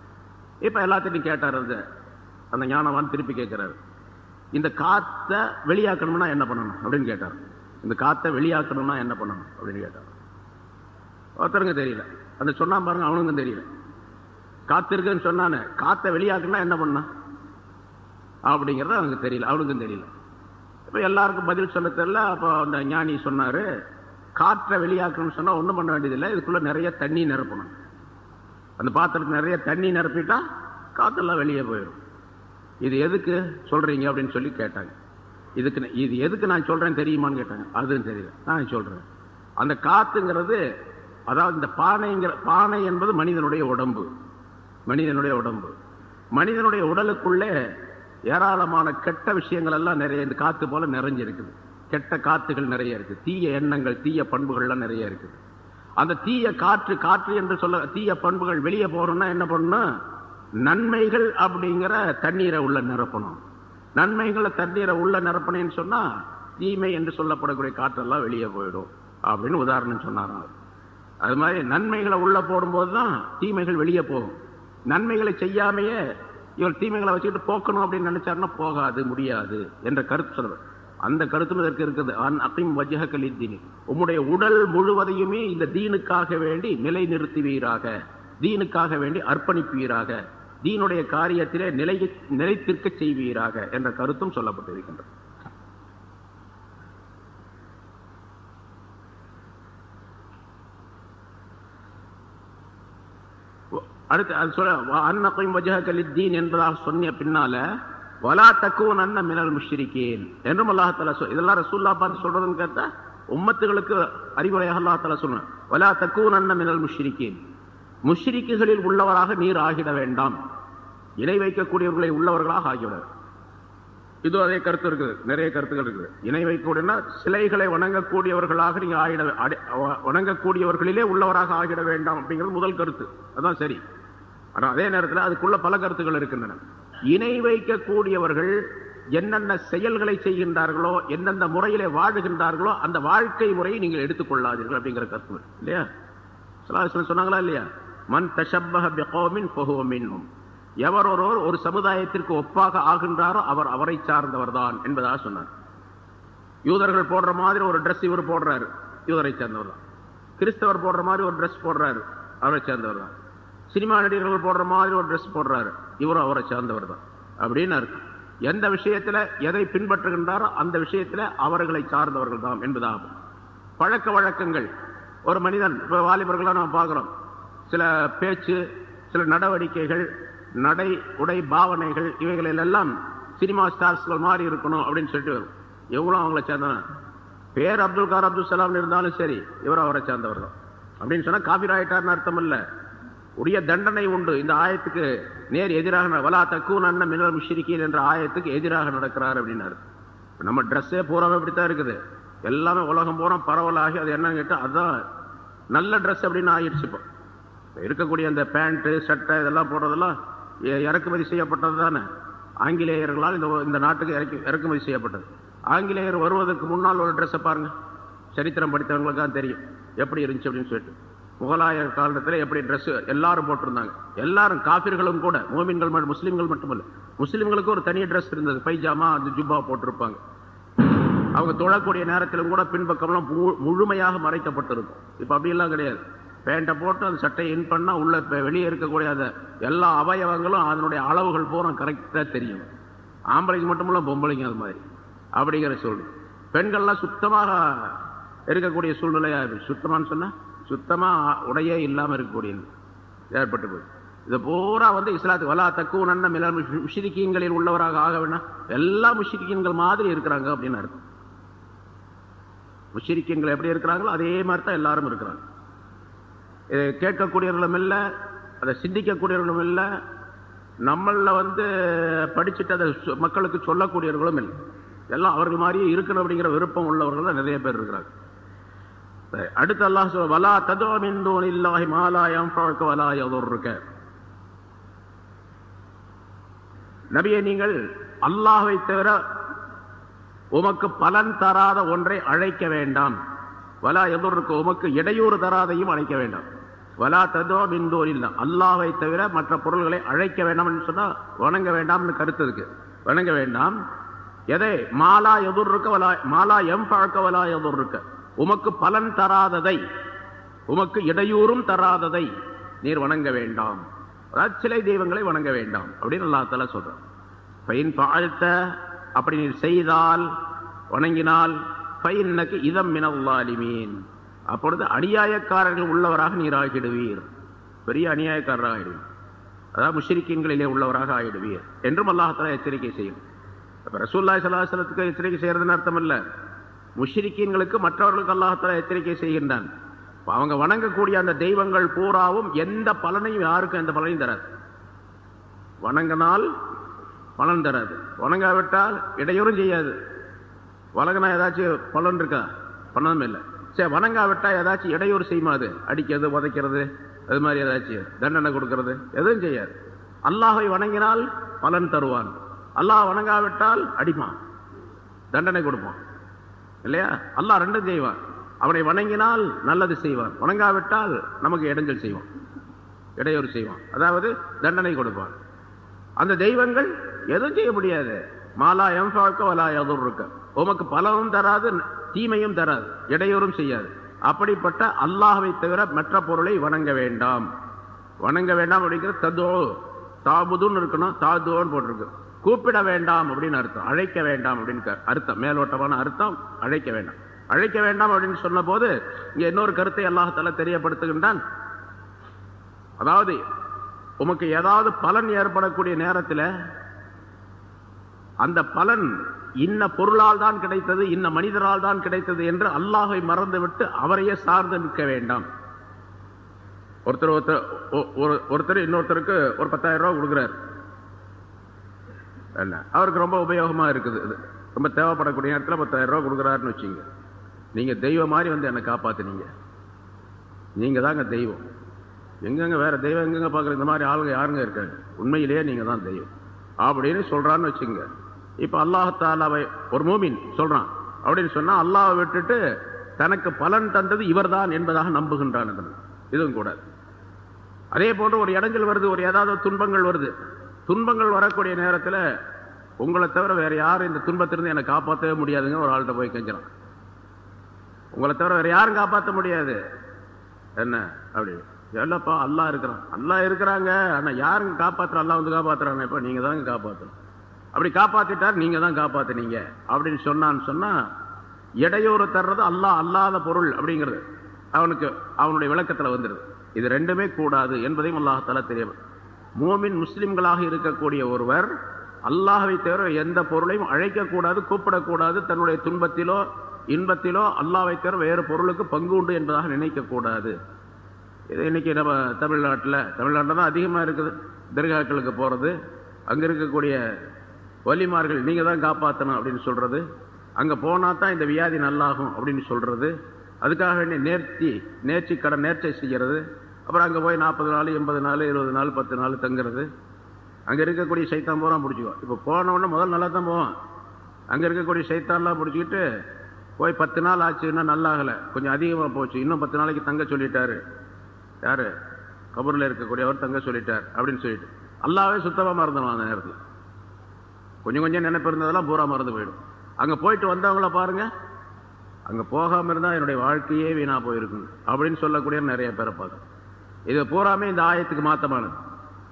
இப்போ எல்லாத்தையும் கேட்டார் அந்த அந்த ஞானவான் திருப்பி கேட்கிறாரு. இந்த காத்தை வெளியாக்கணும்னா என்ன பண்ணணும் அப்படின்னு கேட்டார். இந்த காற்றை வெளியாக்கணும்னா என்ன பண்ணணும் அப்படின்னு கேட்டான் ஒருத்தருங்க தெரியல. அந்த சொன்னா பாருங்க அவனுங்க தெரியல. காத்து இருக்குன்னு சொன்னானே காற்றை வெளியாக்கணும்னா என்ன பண்ணான் அப்படிங்கறது அவனுக்கு தெரியல அவனுக்கும் தெரியல. இப்போ எல்லாருக்கும் பதில் சொல்ல தெரியல அப்போ அந்த ஞானி சொன்னாரு காற்றை வெளியாக்கணும்னு சொன்னா ஒன்றும் பண்ண வேண்டியதில்லை இதுக்குள்ள நிறைய தண்ணி நிரப்பணும். அந்த பாத்திரத்துக்கு நிறைய தண்ணி நிரப்பிட்டா காற்றெல்லாம் வெளியே போயிடும். இது எதுக்கு சொல்றீங்க அப்படின்னு சொல்லி கேட்டாங்க. இதுக்கு இது எதுக்கு நான் சொல்றேன் தெரியுமான்னு கேட்டாங்க. அதுவும் தெரியல. நான் சொல்றேன். அந்த காத்துங்கிறது அதாவது இந்த பானைங்கிற பானை என்பது மனிதனுடைய உடம்பு. மனிதனுடைய உடம்பு. மனிதனுடைய உடலுக்குள்ளே ஏராளமான கெட்ட விஷயங்கள் எல்லாம் நிறைய இந்த காத்து போல நிறைஞ்சிருக்குது. கெட்ட காத்துகள் நிறைய இருக்குது தீய எண்ணங்கள் தீய பண்புகள்லாம் நிறைய இருக்குது. அந்த தீய காற்று காற்று என்று சொல்ல தீய பண்புகள் வெளியே போகிறோம்னா என்ன பண்ணணும்? நன்மைகள் அப்படிங்கிற தண்ணீரை உள்ள நிரப்பணும். நன்மைகளை தண்ணீரை உள்ள நிரப்பணும்னு சொன்னா தீமை என்று சொல்லப்படக்கூடிய காற்றெல்லாம் வெளியே போயிடும் அப்படின்னு உதாரணம் சொன்னாராம் அவர். அது மாதிரி நன்மைகளை உள்ள போடும்போது தான் தீமைகள் வெளியே போகும் நன்மைகளை செய்யாமையே இவர் தீமைகளை வச்சுக்கிட்டு போக்கணும் அப்படின்னு நினைச்சாருன்னா போகாது முடியாது என்ற கருத்து சொல்றார் அந்த கருத்தும் இதற்கு இருக்குது அன் அகிம் வஜ்ஹக லித்தீனி. உம்முடைய உடல் முழுவதையுமே இந்த தீனுக்காக வேண்டி நிலைநிறுத்துவீராக தீனுக்காக வேண்டி அர்ப்பணிப்பீராக தீனுடைய காரியத்திலே நிலை நிலைத்திருக்க செய்வீராக என்ற கருத்தும் சொல்லப்பட்டிருக்கின்றது. அடுத்து அது சொல்ல அன்னகையும் வஜகலித்தீன் என்பதாக சொன்ன பின்னால வலா தக்குவன் அன்ன மினல் முஷ்ரிக்கேன் என்றும் அல்லாஹால சொல் இதெல்லாம் ரசூல்லா பார்த்து சொல்றதுன்னு கேட்டா உம்மத்துகளுக்கு அறிவுரையாக அல்லாஹால சொல்றேன் வலா தக்குவன் அன்ன மினல் முஷ்ரிக்கேன் முஷ்ரிக்குகளில் உள்ளவராக நீர் ஆகிட வேண்டாம். இணை வைக்கக்கூடியவர்களை உள்ளவர்களாக ஆகிவிட. இது அதே கருத்து இருக்குது. நிறைய கருத்துக்கள் இருக்குது. இணை வைக்கக்கூடியனா சிலைகளை வணங்கக்கூடியவர்களாக நீங்க ஆகிட அடை- வணங்கக்கூடியவர்களிலே உள்ளவராக ஆகிட வேண்டாம் அப்படிங்கிறது முதல் கருத்து. அதான் சரி. ஆனா அதே நேரத்தில் அதுக்குள்ள பல கருத்துக்கள் இருக்கின்றன. இணை வைக்கக்கூடியவர்கள் என்னென்ன செயல்களை செய்கின்றார்களோ எந்தெந்த முறையிலே வாழுகின்றார்களோ அந்த வாழ்க்கை முறையை நீங்கள் எடுத்துக்கொள்ளாதீர்கள் அப்படிங்கிற கருத்து. இல்லையா? சொன்னாங்களா இல்லையா? மன் தஷப்பக பிகோமின் பொகுவமின்னும் எவர் ஒருவர் ஒரு சமுதாயத்திற்கு ஒப்பாக ஆகின்றாரோ அவர் அவரை சார்ந்தவர் தான் என்பதாக சொன்னார். யூதர்கள் போடுற மாதிரி ஒரு ட்ரெஸ் இவர் போடுறாரு யூதரை சேர்ந்தவர் தான் கிறிஸ்தவர் போடுற மாதிரி ஒரு ட்ரெஸ் போடுறாரு அவரை சேர்ந்தவர் தான் சினிமா நடிகர்கள் போடுற மாதிரி ஒரு ட்ரெஸ் போடுறாரு இவரும் அவரை சேர்ந்தவர் தான் அப்படின்னு இருக்கு எந்த விஷயத்துல எதை பின்பற்றுகின்றாரோ அந்த விஷயத்துல அவர்களை சார்ந்தவர்கள் தான் என்பதாகும். பழக்க வழக்கங்கள். ஒரு மனிதன் இப்போ வாலிபர்களாக நம்ம பார்க்குறோம். சில பேச்சு சில நடவடிக்கைகள் நடை உடை பாவனைகள் இவைகளில் எல்லாம் சினிமா ஸ்டார்ஸ்கள் மாதிரி இருக்கணும் அப்படின்னு சொல்லிட்டு வரும். எவ்வளோ அவங்கள சேர்ந்தவன்? பேர் அப்துல் கார் அப்துல் சலாம் இருந்தாலும் சரி இவர் அவரை சேர்ந்தவர் தான் அப்படின்னு சொன்னால் காபி ஆயிட்டார்னு அர்த்தம் இல்லை. உரிய தண்டனை உண்டு. இந்த ஆயத்துக்கு நேர் எதிராக வலா தக்கூன் அண்ணன் மினல் முஷிரிக்கீன் என்ற ஆயத்துக்கு எதிராக நடக்கிறார் அப்படின்னாரு நம்ம ட்ரெஸ்ஸே பூராமே இப்படித்தான் இருக்குது. எல்லாமே உலகம் பூரா பரவலாகி அது என்னன்னு கேட்டால் அதுதான் நல்ல ட்ரெஸ் அப்படின்னு ஆயிடுச்சு இப்போ. இருக்கக்கூடிய அந்த பேண்ட்டு சட்டை இதெல்லாம் போடுறதெல்லாம் இறக்குமதி செய்யப்பட்டது தானே? ஆங்கிலேயர்களால் இந்த இந்த நாட்டுக்கு இறக்கி இறக்குமதி செய்யப்பட்டது. ஆங்கிலேயர் வருவதற்கு முன்னால் ஒரு ட்ரெஸ்ஸை பாருங்க. சரித்திரம் படித்தவங்களுக்கு தான் தெரியும். எப்படி இருந்துச்சு அப்படின்னு சொல்லிட்டு. முகலாய காலத்தில் எப்படி ட்ரெஸ்ஸு எல்லாரும் போட்டிருந்தாங்க. எல்லாரும் காபிர்களும் கூட மோமின்கள் மட்டும் முஸ்லீம்கள் மட்டுமல்ல. முஸ்லீம்களுக்கு ஒரு தனி ட்ரெஸ் இருந்தது. பைஜாமா அந்த ஜுப்பா போட்டிருப்பாங்க. அவங்க தொழக்கூடிய நேரத்திலும் கூட பின்பக்கம்லாம் முழுமையாக மறைக்கப்பட்டிருக்கும். இப்போ அப்படியெல்லாம் கிடையாது. பேண்டை போட்டு அந்த சட்டையை இன் பண்ணால் உள்ள வெளியே இருக்கக்கூடிய அந்த எல்லா அவயவங்களும் அதனுடைய அளவுகள் பூரா கரெக்டாக தெரியும். ஆம்பளைக்கு மட்டுமில்ல பொம்பளைங்க அது மாதிரி. அப்படிங்கிற சூழ்நிலை. பெண்கள்லாம் சுத்தமாக இருக்கக்கூடிய சூழ்நிலையாக சுத்தமானு சொன்னால் சுத்தமாக உடையே இல்லாமல் இருக்கக்கூடிய ஏற்பட்டு போகுது இது பூரா வந்து இஸ்லாத்துக்கு வலா தக்கு நன்ன மில முஷிரிக்கீன்களில் உள்ளவராக ஆக வேண்டாம் எல்லா முஷிரிக்கீன்கள் மாதிரி இருக்கிறாங்க அப்படின்னு அர்த்தம். முஷிரிக்கீன்கள் எப்படி இருக்கிறாங்களோ அதே மாதிரி தான் எல்லாரும் இருக்கிறாங்க. கேட்கக்கூடியவர்களும் இல்லை அதை சிந்திக்கக்கூடியவர்களும் இல்லை நம்மளில் வந்து படிச்சுட்டு அதை மக்களுக்கு சொல்லக்கூடியவர்களும் இல்லை எல்லாம் அவர்கள் மாதிரியே இருக்கணும் அப்படிங்கிற விருப்பம் உள்ளவர்கள் தான் நிறைய பேர் இருக்கிறாங்க அடுத்து அல்லாஹ் சொல்ல வலா ததோ இல்லாஹி மாலாயம் பழக்க வலா இருக்க நபியை நீங்கள் அல்லாஹை தவிர உமக்கு பலன் தராத ஒன்றை அழைக்க வேண்டாம். வலா எதிர்க்கு உமக்கு இடையூறு தராதையும் அழைக்க வேண்டாம். வலா ததோ மின்தோன் இல்லை அல்லாஹை தவிர மற்ற பொருள்களை அழைக்க வேண்டாம் சொன்னா வணங்க வேண்டாம்னு கருத்து இருக்கு. வணங்க வேண்டாம். எதை? மாலா எதிர் இருக்க வலா மாலா எம் பழக்க வலா எதிர்க்க உமக்கு பலன் தராததை உமக்கு இடையூறும் தராததை நீர் வணங்க வேண்டாம். சிலை தெய்வங்களை வணங்க வேண்டாம் அப்படின்னு அல்லா தலா சொல்றான். பையன் பாழ்த்த அப்படி நீர் செய்தால் வணங்கினால் பையனுக்கு இதம் மினவாலிமீன் அப்பொழுது அநியாயக்காரர்கள் உள்ளவராக நீர் ஆகிடுவீர். பெரிய அநியாயக்காரராக ஆகிடுவீர். அதாவது முஷரிக்கீன்களிலே உள்ளவராக ஆகிடுவீர் என்றும் அல்லாஹால எச்சரிக்கை செய்யும். இப்போ ரசூல்லாய் சலாஹலத்துக்கு எச்சரிக்கை செய்கிறதுன்னு அர்த்தம் இல்லை முஷிரிக்கீன்களுக்கு மற்றவர்களுக்கு அல்லாஹால எச்சரிக்கை செய்கின்றான். அவங்க வணங்கக்கூடிய அந்த தெய்வங்கள் பூராவும் எந்த பலனையும் யாருக்கும் எந்த பலனையும் தராது. வணங்கினால் பலன் தராது. வணங்காவிட்டால் இடையூறும் செய்யாது. வணங்கினா ஏதாச்சும் பலன் இருக்கா? பலனும் இல்லை. சரி வணங்காவிட்டா ஏதாச்சும் இடையூறு செய்யுமா அது? அடிக்கிறது உதைக்கிறது அது மாதிரி ஏதாச்சும் தண்டனை கொடுக்கறது? எதுவும் செய்யாது. அல்லாஹை வணங்கினால் பலன் தருவான். அல்லாஹ் வணங்காவிட்டால் அடிப்பான். தண்டனை கொடுப்பான். இல்லையா? அல்லாஹ் ரெண்டும் செய்வான். அவனை வணங்கினால் நல்லது செய்வான். வணங்காவிட்டால் நமக்கு இடைஞ்சல் செய்வான். இடையூறு செய்வான். அதாவது தண்டனை கொடுப்பான். அந்த தெய்வங்கள் எதுவும் செய்ய முடியாது. மாலா எம்ஃபாக்கோ அலா எதுவும் இருக்க உமக்கு பலனும் தராது தீமையும் தராது இடையூறும் செய்யாது. அப்படிப்பட்ட அல்லாஹவை தவிர மற்ற பொருளை வணங்க வேண்டாம். வணங்க வேண்டாம் அப்படிங்கிற ததோ தாபுதுன்னு இருக்கணும் தாதுவோன்னு போட்டிருக்கு. கூப்பிட வேண்டாம் அப்படின்னு அர்த்தம் அழைக்க வேண்டாம் அப்படின்னு அர்த்தம் மேலோட்டமான அர்த்தம் அழைக்க வேண்டாம். அழைக்க வேண்டாம் அப்படின்னு சொன்ன போது இங்க இன்னொரு கருத்தை அல்லாஹால தெரியப்படுத்துகின்றான். அதாவது உமக்கு ஏதாவது பலன் ஏற்படக்கூடிய நேரத்தில் அந்த பலன் இன்ன பொருளால் தான் கிடைத்தது இன்ன மனிதரால் தான் கிடைத்தது என்று அல்லாஹை மறந்துவிட்டு அவரையே சார்ந்து நிற்க வேண்டாம். ஒருத்தர் ஒருத்தர் ஒருத்தர் இன்னொருத்தருக்கு ஒரு பத்தாயிரம் ரூபாய் கொடுக்குறாரு. என்ன? அவருக்கு ரொம்ப உபயோகமா இருக்குது இது. ரொம்ப தேவைப்படக்கூடிய நேரத்தில் பத்தாயிரம் ரூபாய் கொடுக்குறாருன்னு வச்சுங்க. நீங்க தெய்வம் மாதிரி வந்து என்னை காப்பாத்துனீங்க. நீங்க தாங்க தெய்வம். எங்கெங்க வேற தெய்வம் எங்கெங்க பார்க்குற இந்த மாதிரி ஆளுங்க யாருங்க இருக்காங்க? உண்மையிலேயே நீங்க தான் தெய்வம். அப்படின்னு சொல்றான்னு வச்சுங்க. இப்ப அல்லாஹாலாவை ஒரு மோமின் சொல்றான். அப்படின்னு சொன்னா அல்லாவை விட்டுட்டு தனக்கு பலன் தந்தது இவர்தான் என்பதாக நம்புகின்றான் இதுவும் கூடாது அதே போன்று ஒரு இடங்கள் வருது ஒரு ஏதாவது துன்பங்கள் வருது. துன்பங்கள் வரக்கூடிய நேரத்தில் உங்களை தவிர வேற யாரும் இந்த துன்பத்திலிருந்து என்னை காப்பாற்றவே முடியாதுங்க ஒரு ஆள்கிட்ட போய் கெஞ்சிறான். உங்களை தவிர வேற யாரும் காப்பாற்ற முடியாது. என்ன? அப்படி. இல்லப்பா அல்லாஹ் இருக்கிறான். அல்லாஹ் இருக்கிறாங்க ஆனா யாருங்க காப்பாத்துற? அல்லாஹ் வந்து காப்பாற்றுறாங்க இப்போ நீங்க தாங்க காப்பாற்றணும் அப்படி காப்பாத்திட்டார் நீங்க தான் காப்பாத்தினீங்க. அப்படின்னு சொன்னான்னு சொன்னா இடையூறு தர்றது அல்லாஹ் அல்லாத பொருள் அப்படிங்கிறது. அவனுக்கு அவனுடைய விளக்கத்தில் வந்துடுது இது ரெண்டுமே கூடாது என்பதையும் அல்லாஹால தெரியும் மூமின் முஸ்லிம்களாக இருக்கக்கூடிய ஒருவர் அல்லாஹை தவிர எந்த பொருளையும் அழைக்கக்கூடாது கூப்பிடக்கூடாது தன்னுடைய துன்பத்திலோ இன்பத்திலோ அல்லாவை தவிர வேறு பொருளுக்கு பங்கு உண்டு என்பதாக நினைக்கக்கூடாது. இது இன்னைக்கு நம்ம தமிழ்நாட்டில் தமிழ்நாட்டில் தான் அதிகமாக இருக்குது. தர்காக்களுக்கு போகிறது அங்கே இருக்கக்கூடிய வலிமார்கள் நீங்கள் தான் காப்பாற்றணும் அப்படின்னு சொல்கிறது அங்கே போனால் தான் இந்த வியாதி நல்லாகும் அப்படின்னு சொல்கிறது அதுக்காக வேண்டிய நேர்த்தி நேர்ச்சி கடன் நேர்ச்சை செய்கிறது அப்புறம் அங்கே போய் நாற்பது நாள் எண்பது நாள் இருபது நாள் பத்து நாள் தங்குறது. அங்கே இருக்கக்கூடிய சைத்தான் பூரா பிடிச்சிக்குவோம் இப்போ போனவுடனே முதல் நல்லா தான் போவோம் அங்கே இருக்கக்கூடிய சைத்தான்லாம் பிடிச்சிக்கிட்டு போய் பத்து நாள் ஆச்சுன்னா நல்லாகலை. கொஞ்சம் அதிகமாக போச்சு. இன்னும் பத்து நாளைக்கு தங்க சொல்லிட்டாரு. யார்? கபூரில் இருக்கக்கூடியவர் தங்க சொல்லிட்டார் அப்படின்னு சொல்லிட்டு. அல்லாவே சுத்தமாக மறந்துடும் அந்த நேரத்தில். கொஞ்சம் கொஞ்சம் நினைப்பு இருந்ததெல்லாம் பூரா மறந்து போயிடும். அங்கே போயிட்டு வந்தவங்கள பாருங்க. அங்கே போகாமல் இருந்தால் என்னுடைய வாழ்க்கையே வீணாக போயிருக்கும் அப்படின்னு சொல்லக்கூடிய நிறைய பேரை பார்க்கும் இது பூராமே இந்த ஆயத்துக்கு மாத்தமானது.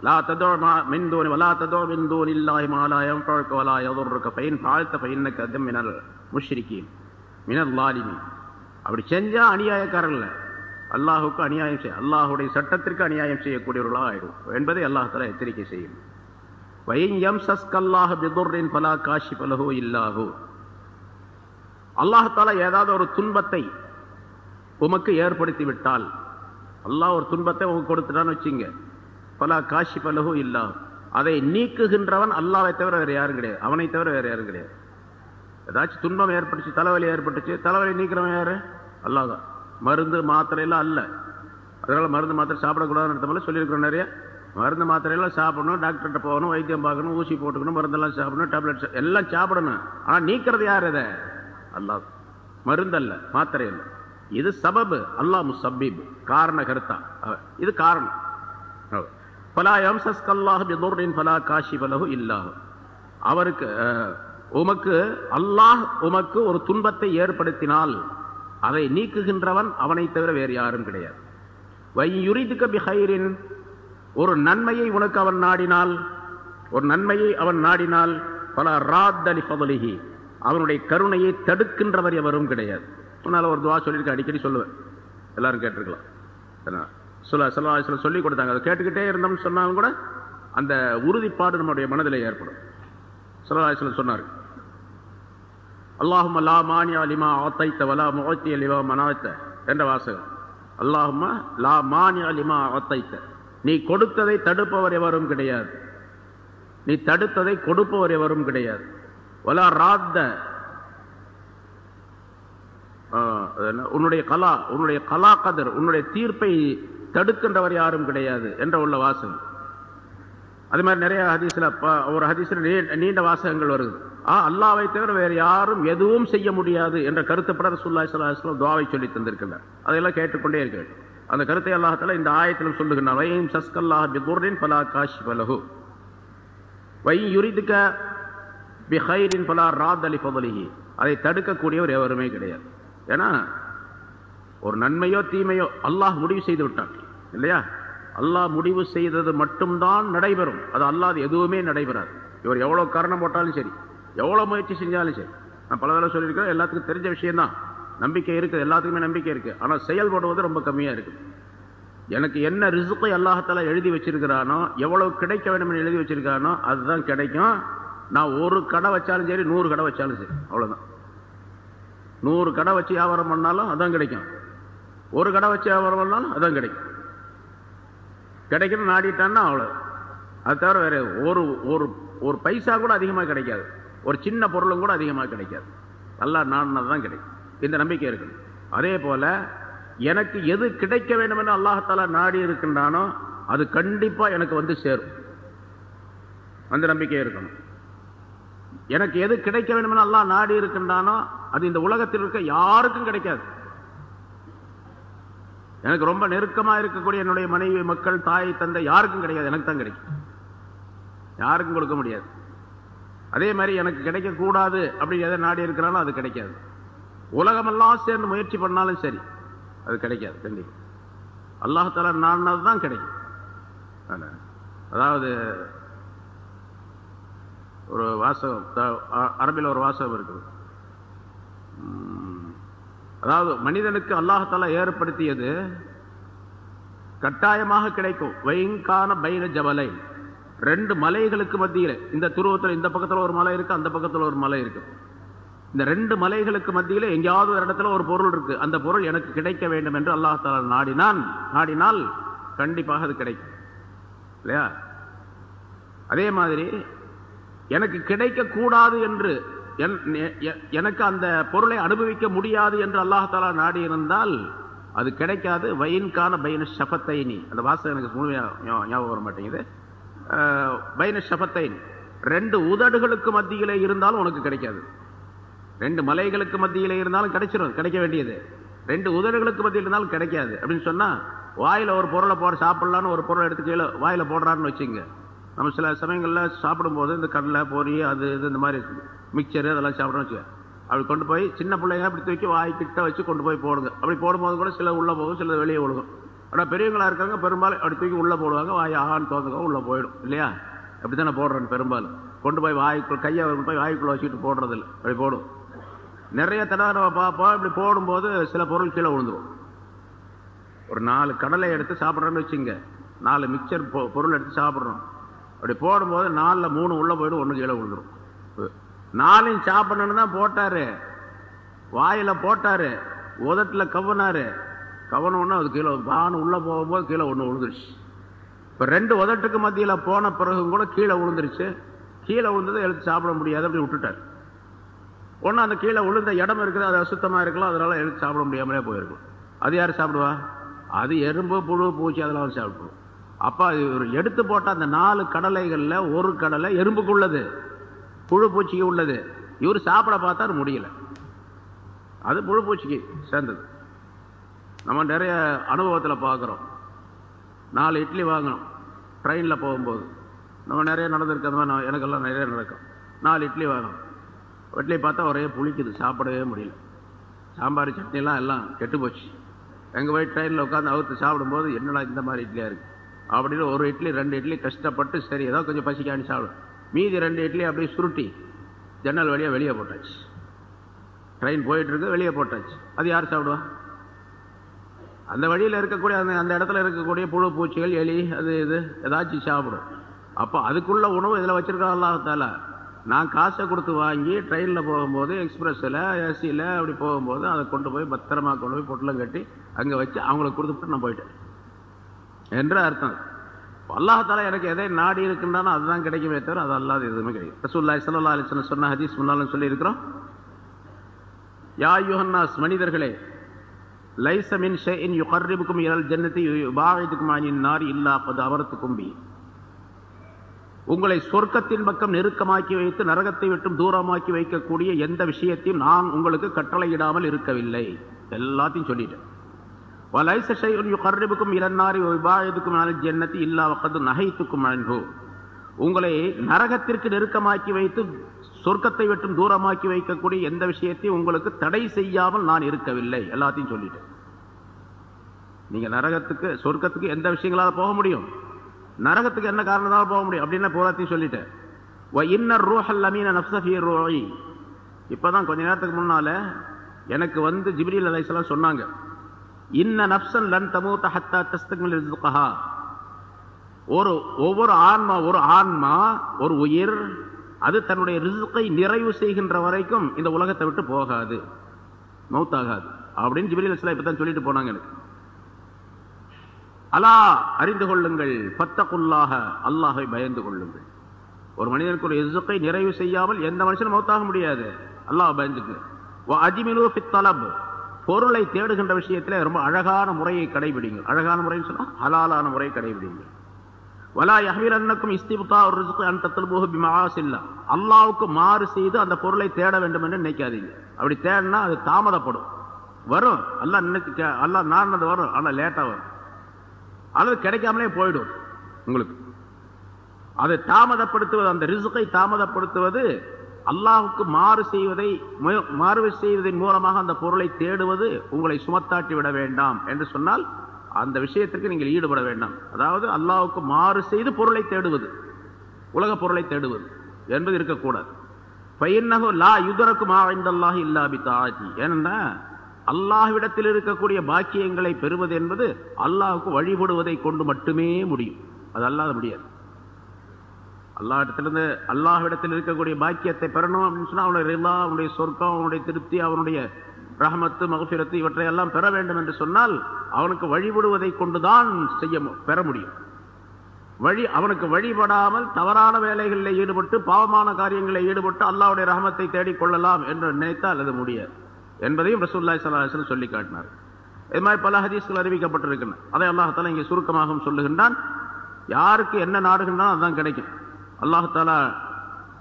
லா ததோ மின் தூணி வலா ததோ மின் தூணி மாலாயம் பழக்க வலா இருக்க பையன் தாழ்த்த பையனுக்கு அதம் மினல் முஷ்ரிக்கீன் மினல் லாலிமி அப்படி செஞ்சா அநியாயக்காரன் இல்லை. அல்லாஹுக்கு அநியாயம் செய்ய அல்லாஹுடைய சட்டத்திற்கு அநியாயம் செய்யக்கூடியவர்களாக ஆயிடும் என்பதை அல்லாஹால எச்சரிக்கை செய்யும். வயம் சஸ்கல்லாக பிதுர்ரின் பலா காஷி பலகோ இல்லாஹோ அல்லாஹால ஏதாவது ஒரு துன்பத்தை உமக்கு ஏற்படுத்தி விட்டால் அல்லாஹ் ஒரு துன்பத்தை உமக்கு கொடுத்துட்டான்னு வச்சுங்க. பலா காஷி பலகோ இல்லா அதை நீக்குகின்றவன் அல்லாவை தவிர வேற யாரும் கிடையாது. அவனை தவிர வேற யாரும் கிடையாது. ஏதாச்சும் துன்பம் ஏற்பட்டுச்சு தலைவலி ஏற்பட்டுச்சு தலைவலி நீக்கிறவன் யாரு? அல்லாதான் மருந்து மாத்திரையெல்லாம் அல்ல. அதனால மருந்து மாத்திரை சாப்பிடக்கூடாதுன்னு அர்த்தமெல்லாம் சொல்லியிருக்கிறோம் நிறைய. மருந்து மாத்திரையெல்லாம் சாப்பிடணும் டாக்டர்கிட்ட போகணும் வைத்தியம் பார்க்கணும் ஊசி போட்டுக்கணும் மருந்தெல்லாம் சாப்பிடணும் டேப்லெட் எல்லாம் சாப்பிடணும். ஆனால் நீக்கிறது யார் இதை? அல்லாஹ். மருந்தல்ல மாத்திரை இல்லை. இது சபபு அல்லாஹ் சபீப் காரண கருத்தா. அவ- இது காரணம். பலா யம்சஸ்கல்லாஹ் பிதுர்ரின் பலா காஷி பலகு இல்லாஹு. அவருக்கு உமக்கு அல்லாஹ் உமக்கு ஒரு துன்பத்தை ஏற்படுத்தினால் அதை நீக்குகின்றவன் அவனை தவிர வேறு யாரும் கிடையாது. வையுரிதுக்க பிஹைரின் ஒரு நன்மையை உனக்கு அவன் நாடினால் ஒரு நன்மையை அவன் நாடினால் பல ராத்தலி பதலிகி அவனுடைய கருணையை தடுக்கின்றவர் எவரும் கிடையாது. உன்னால் ஒரு துவா சொல்லியிருக்க அடிக்கடி சொல்லுவேன். எல்லாரும் கேட்டிருக்கலாம். என்ன? சொல்ல சொல்ல சொல்லி கொடுத்தாங்க. அதை கேட்டுக்கிட்டே இருந்தோம்னு சொன்னாலும் கூட அந்த உறுதிப்பாடு நம்முடைய மனதில் ஏற்படும். சொல்லலாசலம் சொன்னார் அல்லாஹும் லா மானியா லிமா ஆத்தைத்த வலா முகத்திய லிமா மனாத்த. என்ற வாசகம். அல்லாஹுமா லா மானியா லிமா ஆத்தைத்த. நீ கொடுத்ததை தடுப்பவர் எவரும் கிடையாது. நீ தடுத்ததை கொடுப்பவர் எவரும் கிடையாது. ஒலா ராத்த. என்ன? உன்னுடைய கலா உன்னுடைய கலா கதர் உன்னுடைய தீர்ப்பை தடுக்கின்றவர் யாரும் கிடையாது என்ற உள்ள வாசகம். அது மாதிரி நிறைய ஹதீஸ்ல ஒரு ஹதீஸ்ல நீ- நீண்ட வாசகங்கள் வருது. ஆ அல்லாவை தவிர வேறு யாரும் எதுவும் செய்ய முடியாது என்ற கருத்துப்பட ரசூலுல்லாஹி சலாஹ் துவாவை சொல்லி தந்திருக்கிறார் அதையெல்லாம் கேட்டுக்கொண்டே இருக்க வேண்டும். அந்த கருத்தை அல்லாஹால இந்த ஆயத்திலும் சொல்லுகின்றார் வையும் சஸ்கல்லாஹ் பிதுர்ரின் ஃபலா காஷிஃப லஹு. வை யுரிதுக பிஹைரின் ஃபலா ராத் அலி ஃபதலிஹி. அதை தடுக்கக்கூடியவர் எவருமே கிடையாது. ஏன்னா ஒரு நன்மையோ தீமையோ அல்லாஹ் முடிவு செய்து விட்டான். இல்லையா? அல்லாஹ் முடிவு செய்தது மட்டும்தான் நடைபெறும். அது அல்லாது எதுவுமே நடைபெறாது. இவர் எவ்வளவு காரணம் போட்டாலும் சரி எவ்வளவு முயற்சி செஞ்சாலும் சரி. நான் பல தடவை சொல்லியிருக்கேன் எல்லாத்துக்கும் தெரிஞ்ச விஷயம்தான். நம்பிக்கை இருக்குது எல்லாத்துக்குமே நம்பிக்கை இருக்கு. ஆனால் செயல்படுவது ரொம்ப கம்மியா இருக்கு. எனக்கு என்ன ரிசுக்கை அல்லாஹத்தால எழுதி வச்சிருக்கிறானோ எவ்வளவு கிடைக்க வேண்டும் எழுதி வச்சிருக்கானோ அதுதான் கிடைக்கும். நான் ஒரு கடை வச்சாலும் சரி நூறு கடை வச்சாலும் சரி அவ்வளவுதான். நூறு கடை வச்சு வியாபாரம் பண்ணாலும் அதான் கிடைக்கும். ஒரு கடை வச்சு வியாபாரம் பண்ணாலும் அதான் கிடைக்கும். கிடைக்கணும் நாடிட்டான்னா அவ்வளோ அது தவிர வேற ஒரு ஒரு ஒரு பைசா கூட அதிகமாக கிடைக்காது. ஒரு சின்ன பொருளும் கூட அதிகமாக கிடைக்காது. நல்லா நாடினது தான் கிடைக்கும். இந்த நம்பிக்கை இருக்கு. அதே போல எனக்கு எது கிடைக்க வேண்டும் என்று அல்லாஹால நாடி இருக்கின்றானோ அது கண்டிப்பா எனக்கு வந்து சேரும். அந்த நம்பிக்கை இருக்கணும். எனக்கு எது கிடைக்க வேண்டும் என்று அல்லாஹ் நாடி இருக்கின்றானோ அது இந்த உலகத்தில் இருக்க யாருக்கும் கிடைக்காது. எனக்கு ரொம்ப நெருக்கமா இருக்கக்கூடிய என்னுடைய மனைவி மக்கள் தாய் தந்தை யாருக்கும் கிடைக்காது. எனக்கு தான் கிடைக்கும். யாருக்கும் கொடுக்க முடியாது. அதே மாதிரி எனக்கு கிடைக்கக்கூடாது அப்படி எதை நாடி இருக்கிறானோ அது கிடைக்காது. உலகமெல்லாம் சேர்ந்து முயற்சி பண்ணாலும் சரி அது கிடைக்காது கண்டிப்பா. அல்லாஹால நாடினது தான் கிடைக்கும். அதாவது ஒரு வாசகம் அரபில் ஒரு வாசகம் இருக்குது. உம், அதாவது மனிதனுக்கு அல்லாஹால ஏற்படுத்தியது கட்டாயமாக கிடைக்கும். வைங்கான பைன ஜபலை ரெண்டு மலைகளுக்கு மத்தியில். இந்த துருவத்தில் இந்த பக்கத்தில் ஒரு மலை இருக்கு அந்த பக்கத்தில் ஒரு மலை இருக்கு. இந்த ரெண்டு மலைகளுக்கு மத்தியில் எங்கேயாவது ஒரு இடத்துல ஒரு பொருள் இருக்கு. அந்த பொருள் எனக்கு கிடைக்க வேண்டும் என்று அல்லாஹால நாடினான். நாடினால் கண்டிப்பாக அது கிடைக்கும். இல்லையா? அதே மாதிரி எனக்கு கிடைக்கக்கூடாது என்று என்- எனக்கு அந்த பொருளை அனுபவிக்க முடியாது என்று அல்லாஹாலா நாடி இருந்தால் அது கிடைக்காது. வயின்கான பைன ஷபத்தைனி அந்த வாசகம் எனக்கு முழுமையாக ஞாபகம் வர மாட்டேங்குது. அஹ், பைன ஷபத்தைன் ரெண்டு உதடுகளுக்கு மத்தியிலே இருந்தாலும் உனக்கு கிடைக்காது. ரெண்டு மலைகளுக்கு மத்தியில் இருந்தாலும் கிடைச்சிடும் கிடைக்க வேண்டியது. ரெண்டு உதடுகளுக்கு மத்தியில் இருந்தாலும் கிடைக்காது. அப்படின்னு சொன்னால் வாயில் ஒரு பொருளை போட சாப்பிட்லான்னு ஒரு பொருளை எடுத்து கீழே வாயில் போடுறாருன்னு வச்சுங்க நம்ம சில சமயங்களில் சாப்பிடும்போது இந்த கடலை பொரி அது இது இந்த மாதிரி மிக்சரு அதெல்லாம் சாப்பிடணும் வச்சுக்கோங்க. அப்படி கொண்டு போய் சின்ன பிள்ளைங்க அப்படி தூக்கி வாய்க்கிட்ட வச்சு கொண்டு போய் போடுங்க. அப்படி போடும்போது கூட சில உள்ளே போகும் சில வெளியே விழுகும் ஆனால் பெரியவங்களா இருக்காங்க பெரும்பாலும் அப்படி தூக்கி உள்ளே போடுவாங்க வாய் ஆகான்னு தோந்துங்க உள்ளே போயிடும். இல்லையா? அப்படி தானே போடுறேன் பெரும்பாலும். கொண்டு போய் வாய்க்குள் கையை கொண்டு போய் வாய்க்குள்ளே வச்சுட்டு போடுறது இல்லை அப்படி போடும். நிறைய தடவை நம்ம பார்ப்போம். இப்படி போடும்போது சில பொருள் கீழே விழுந்துடும் ஒரு நாலு கடலை எடுத்து சாப்பிட்றோன்னு வச்சுங்க நாலு மிக்சர் பொ- பொருள் எடுத்து சாப்பிட்றோம். அப்படி போடும்போது நாலில் மூணு உள்ளே போய்டும் ஒன்று கீழே விழுந்துரும். நாலையும் சாப்பிடணும்னு தான் போட்டார். வாயில் போட்டார். உதட்டில் கவனாரு. கவனம்னா அது கீழே பானு உள்ளே போகும்போது கீழே ஒன்று விழுந்துருச்சு. இப்போ ரெண்டு உதட்டுக்கு மத்தியில் போன பிறகு கூட கீழே விழுந்துருச்சு. கீழே விழுந்ததை எடுத்து சாப்பிட முடியாது அப்படி விட்டுட்டார். ஒன்று அந்த கீழே விழுந்த இடம் இருக்குது அது அசுத்தமாக இருக்கலாம் அதனால எடுத்து சாப்பிட முடியாமலே போயிருக்கும். அது யார் சாப்பிடுவா? அது எறும்பு புழு பூச்சி அதெல்லாம் சாப்பிடுவோம் அது இவர் எடுத்து போட்ட அந்த நாலு கடலைகளில் ஒரு கடலை எறும்புக்கு உள்ளது புழு பூச்சிக்கு உள்ளது. இவர் சாப்பிட பார்த்தாரு முடியல. அது புழு பூச்சிக்கு சேர்ந்தது. நம்ம நிறைய அனுபவத்தில் பார்க்குறோம். நாலு இட்லி வாங்கணும் ட்ரெயினில் போகும்போது. நம்ம நிறைய நடந்திருக்கு அந்த மாதிரி நான் எனக்கெல்லாம் நிறைய நடக்கும். நாலு இட்லி வாங்கணும். இட்லி பார்த்தா ஒரே புளிக்குது சாப்பிடவே முடியல. சாம்பார் சட்னிலாம் எல்லாம் கெட்டு போச்சு. எங்கே போய் ட்ரெயினில் உட்காந்து அவுத்து சாப்பிடும்போது என்னடா இந்த மாதிரி இட்லியாக இருக்குது அப்படின்னு ஒரு இட்லி ரெண்டு இட்லி கஷ்டப்பட்டு சரி ஏதோ கொஞ்சம் பசிக்காண்டி சாப்பிடும் மீதி ரெண்டு இட்லி அப்படியே சுருட்டி ஜன்னல் வழியாக வெளியே போட்டாச்சு. ட்ரெயின் போயிட்டுருக்கு வெளியே போட்டாச்சு. அது யார் சாப்பிடுவா? அந்த வழியில் இருக்கக்கூடிய அந்த அந்த இடத்துல இருக்கக்கூடிய புழு பூச்சிகள் எலி அது இது ஏதாச்சும் சாப்பிடும். அப்போ அதுக்குள்ள உணவு இதில் வச்சிருக்கா அல்லாஹால நான் காசை கொடுத்து வாங்கி ட்ரெயினில் போகும்போது எக்ஸ்பிரஸில் ஏசியில் அப்படி போகும்போது அதை கொண்டு போய் பத்திரமா கொண்டு போய் பொட்டலம் கட்டி அங்கே வச்சு அவங்களுக்கு கொடுத்துட்டு நான் போயிட்டேன். என்று அர்த்தம். அல்லாஹால எனக்கு எதை நாடி இருக்குன்றானோ அதுதான் கிடைக்குமே தவிர அது அல்லாத எதுவுமே கிடைக்கும் ரசூல்லா சல்லா அலிஸ்வன் சொன்ன ஹதீஸ் முன்னாலும் சொல்லியிருக்கிறோம். யா யுஹன்னாஸ் மனிதர்களே லைசமின் மின் ஷைஇன் யுஹர்ரிபுக்கும் இரல் ஜன்னத்தை யுபாயிதுக்கும் நார் இல்லா கத் அமரத்துக்கும் பி. உங்களை சொர்க்கத்தின் பக்கம் நெருக்கமாக்கி வைத்து நரகத்தை விட்டும் தூரமாக்கி வைக்கக்கூடிய எந்த விஷயத்தையும் நான் உங்களுக்கு கட்டளையிடாமல் இருக்கவில்லை. எல்லாத்தையும் சொல்லிட்டேன். வலைச ஷைஉன் யுகர்ரிபுக்கும் இலன் நாரி யுபாயிதுக்கும் இல்லா உங்களை நரகத்திற்கு நெருக்கமாக்கி வைத்து சொர்க்கத்தை விட்டும் தூரமாக்கி வைக்கக்கூடிய எந்த விஷயத்தையும் உங்களுக்கு தடை செய்யாமல் நான் இருக்கவில்லை. எல்லாத்தையும் சொல்லிட்டேன். நீங்க நரகத்துக்கு சொர்க்கத்துக்கு எந்த விஷயங்களால போக முடியும்? நரகத்துக்கு என்ன காரணத்தால போக முடியும்? அப்படின்னு பூராத்தையும் சொல்லிட்டேன். வ இன்னர் ரூஹல் அமீன நஃப்ஸ ஃபீ ரூஹி. இப்பதான் கொஞ்ச நேரத்துக்கு முன்னால எனக்கு வந்து ஜிப்ரீல் அலைசலாம் சொன்னாங்க. இன்ன நப்சன் லன் தமூத ஹத்தா தஸ்தக்மில் ரிஸ்கஹா. ஒரு ஒவ்வொரு ஆன்மா ஒரு ஆன்மா ஒரு உயிர் அது தன்னுடைய ரிசுக்கை நிறைவு செய்கின்ற வரைக்கும் இந்த உலகத்தை விட்டு போகாது. மௌத்தாகாது. அப்படின்னு ஜிபிரில் இஸ்லாம் இப்பதான் சொல்லிட்டு போனாங்க எனக்கு. அலா அறிந்து கொள்ளுங்கள். பத்தக்குள்ளாக அல்லாஹை பயந்து கொள்ளுங்கள். ஒரு மனிதனுக்கு ஒரு எசுக்கை நிறைவு செய்யாமல் எந்த மனுஷனும் மௌத்தாக முடியாது. அல்லாஹ் பயந்துக்கு. அஜிமிலு ஃபித்தலப் பொருளை தேடுகின்ற விஷயத்தில் ரொம்ப அழகான முறையை கடைபிடிங்க. அழகான முறைன்னு சொன்னா ஹலாலான முறையை கடைபிடிங்க. வலா யஹீர் அண்ணக்கும் இஸ்திபுத்தா ஒரு அந்த அன் பிமாஸ் பிமஆசில்லா அல்லாஹ்வுக்கு மாறு செய்து அந்த பொருளை தேட வேண்டும் என்று நினைக்காதீங்க. அப்படி தேடினா அது தாமதப்படும். வரும். அல்லாஹ் அல்லா அல்லாஹ் அது வரும். ஆனால் லேட்டா வரும். அல்லது கிடைக்காமலே போயிடும் உங்களுக்கு. அதை தாமதப்படுத்துவது அந்த ரிசுக்கை தாமதப்படுத்துவது அல்லாஹுக்கு மாறு செய்வதை மாறு செய்வதன் மூலமாக அந்த பொருளை தேடுவது உங்களை சுமத்தாட்டி விட வேண்டாம் என்று சொன்னால் அந்த விஷயத்திற்கு நீங்கள் ஈடுபட வேண்டாம். அதாவது அல்லாஹுக்கு மாறு செய்து பொருளை தேடுவது உலக பொருளை தேடுவது என்பது இருக்கக்கூடாது. பையன்னகோ லா யுதரக்கு மாழ்ந்தல்லாஹி இல்லாபி தாஜி ஏனென்னா அல்லாஹ்விடத்தில் இருக்கக்கூடிய பாக்கியங்களை பெறுவது என்பது அல்லாஹுக்கு வழிபடுவதை கொண்டு மட்டுமே முடியும். அது அல்லாத முடியாது. அல்லாஹிடத்திலிருந்து அல்லாஹ்விடத்தில் இருக்கக்கூடிய பாக்கியத்தை பெறணும் அப்படின்னு சொன்னால் அவனுடைய ரிலா அவனுடைய சொர்க்கம் அவனுடைய திருப்தி அவனுடைய ரஹமத்து மகஃபிரத்து இவற்றை எல்லாம் பெற வேண்டும் என்று சொன்னால் அவனுக்கு வழிபடுவதை கொண்டுதான் செய்ய மு- பெற முடியும். வழி அவனுக்கு வழிபடாமல் தவறான வேலைகளில் ஈடுபட்டு பாவமான காரியங்களில் ஈடுபட்டு அல்லாவுடைய ரகமத்தை தேடிக் கொள்ளலாம் என்று நினைத்தால் அது முடியாது. என்பதையும் ரசூல்லாய் சல்லாஹ் சொல்லி காட்டினார். இது மாதிரி பல ஹதீஸ்கள் அறிவிக்கப்பட்டிருக்கின்றன. அதை அல்லாஹாலா இங்கே சுருக்கமாகவும் சொல்லுகின்றான். யாருக்கு என்ன நாடுகின்றாலும் அதுதான் கிடைக்கும். அல்லாஹாலா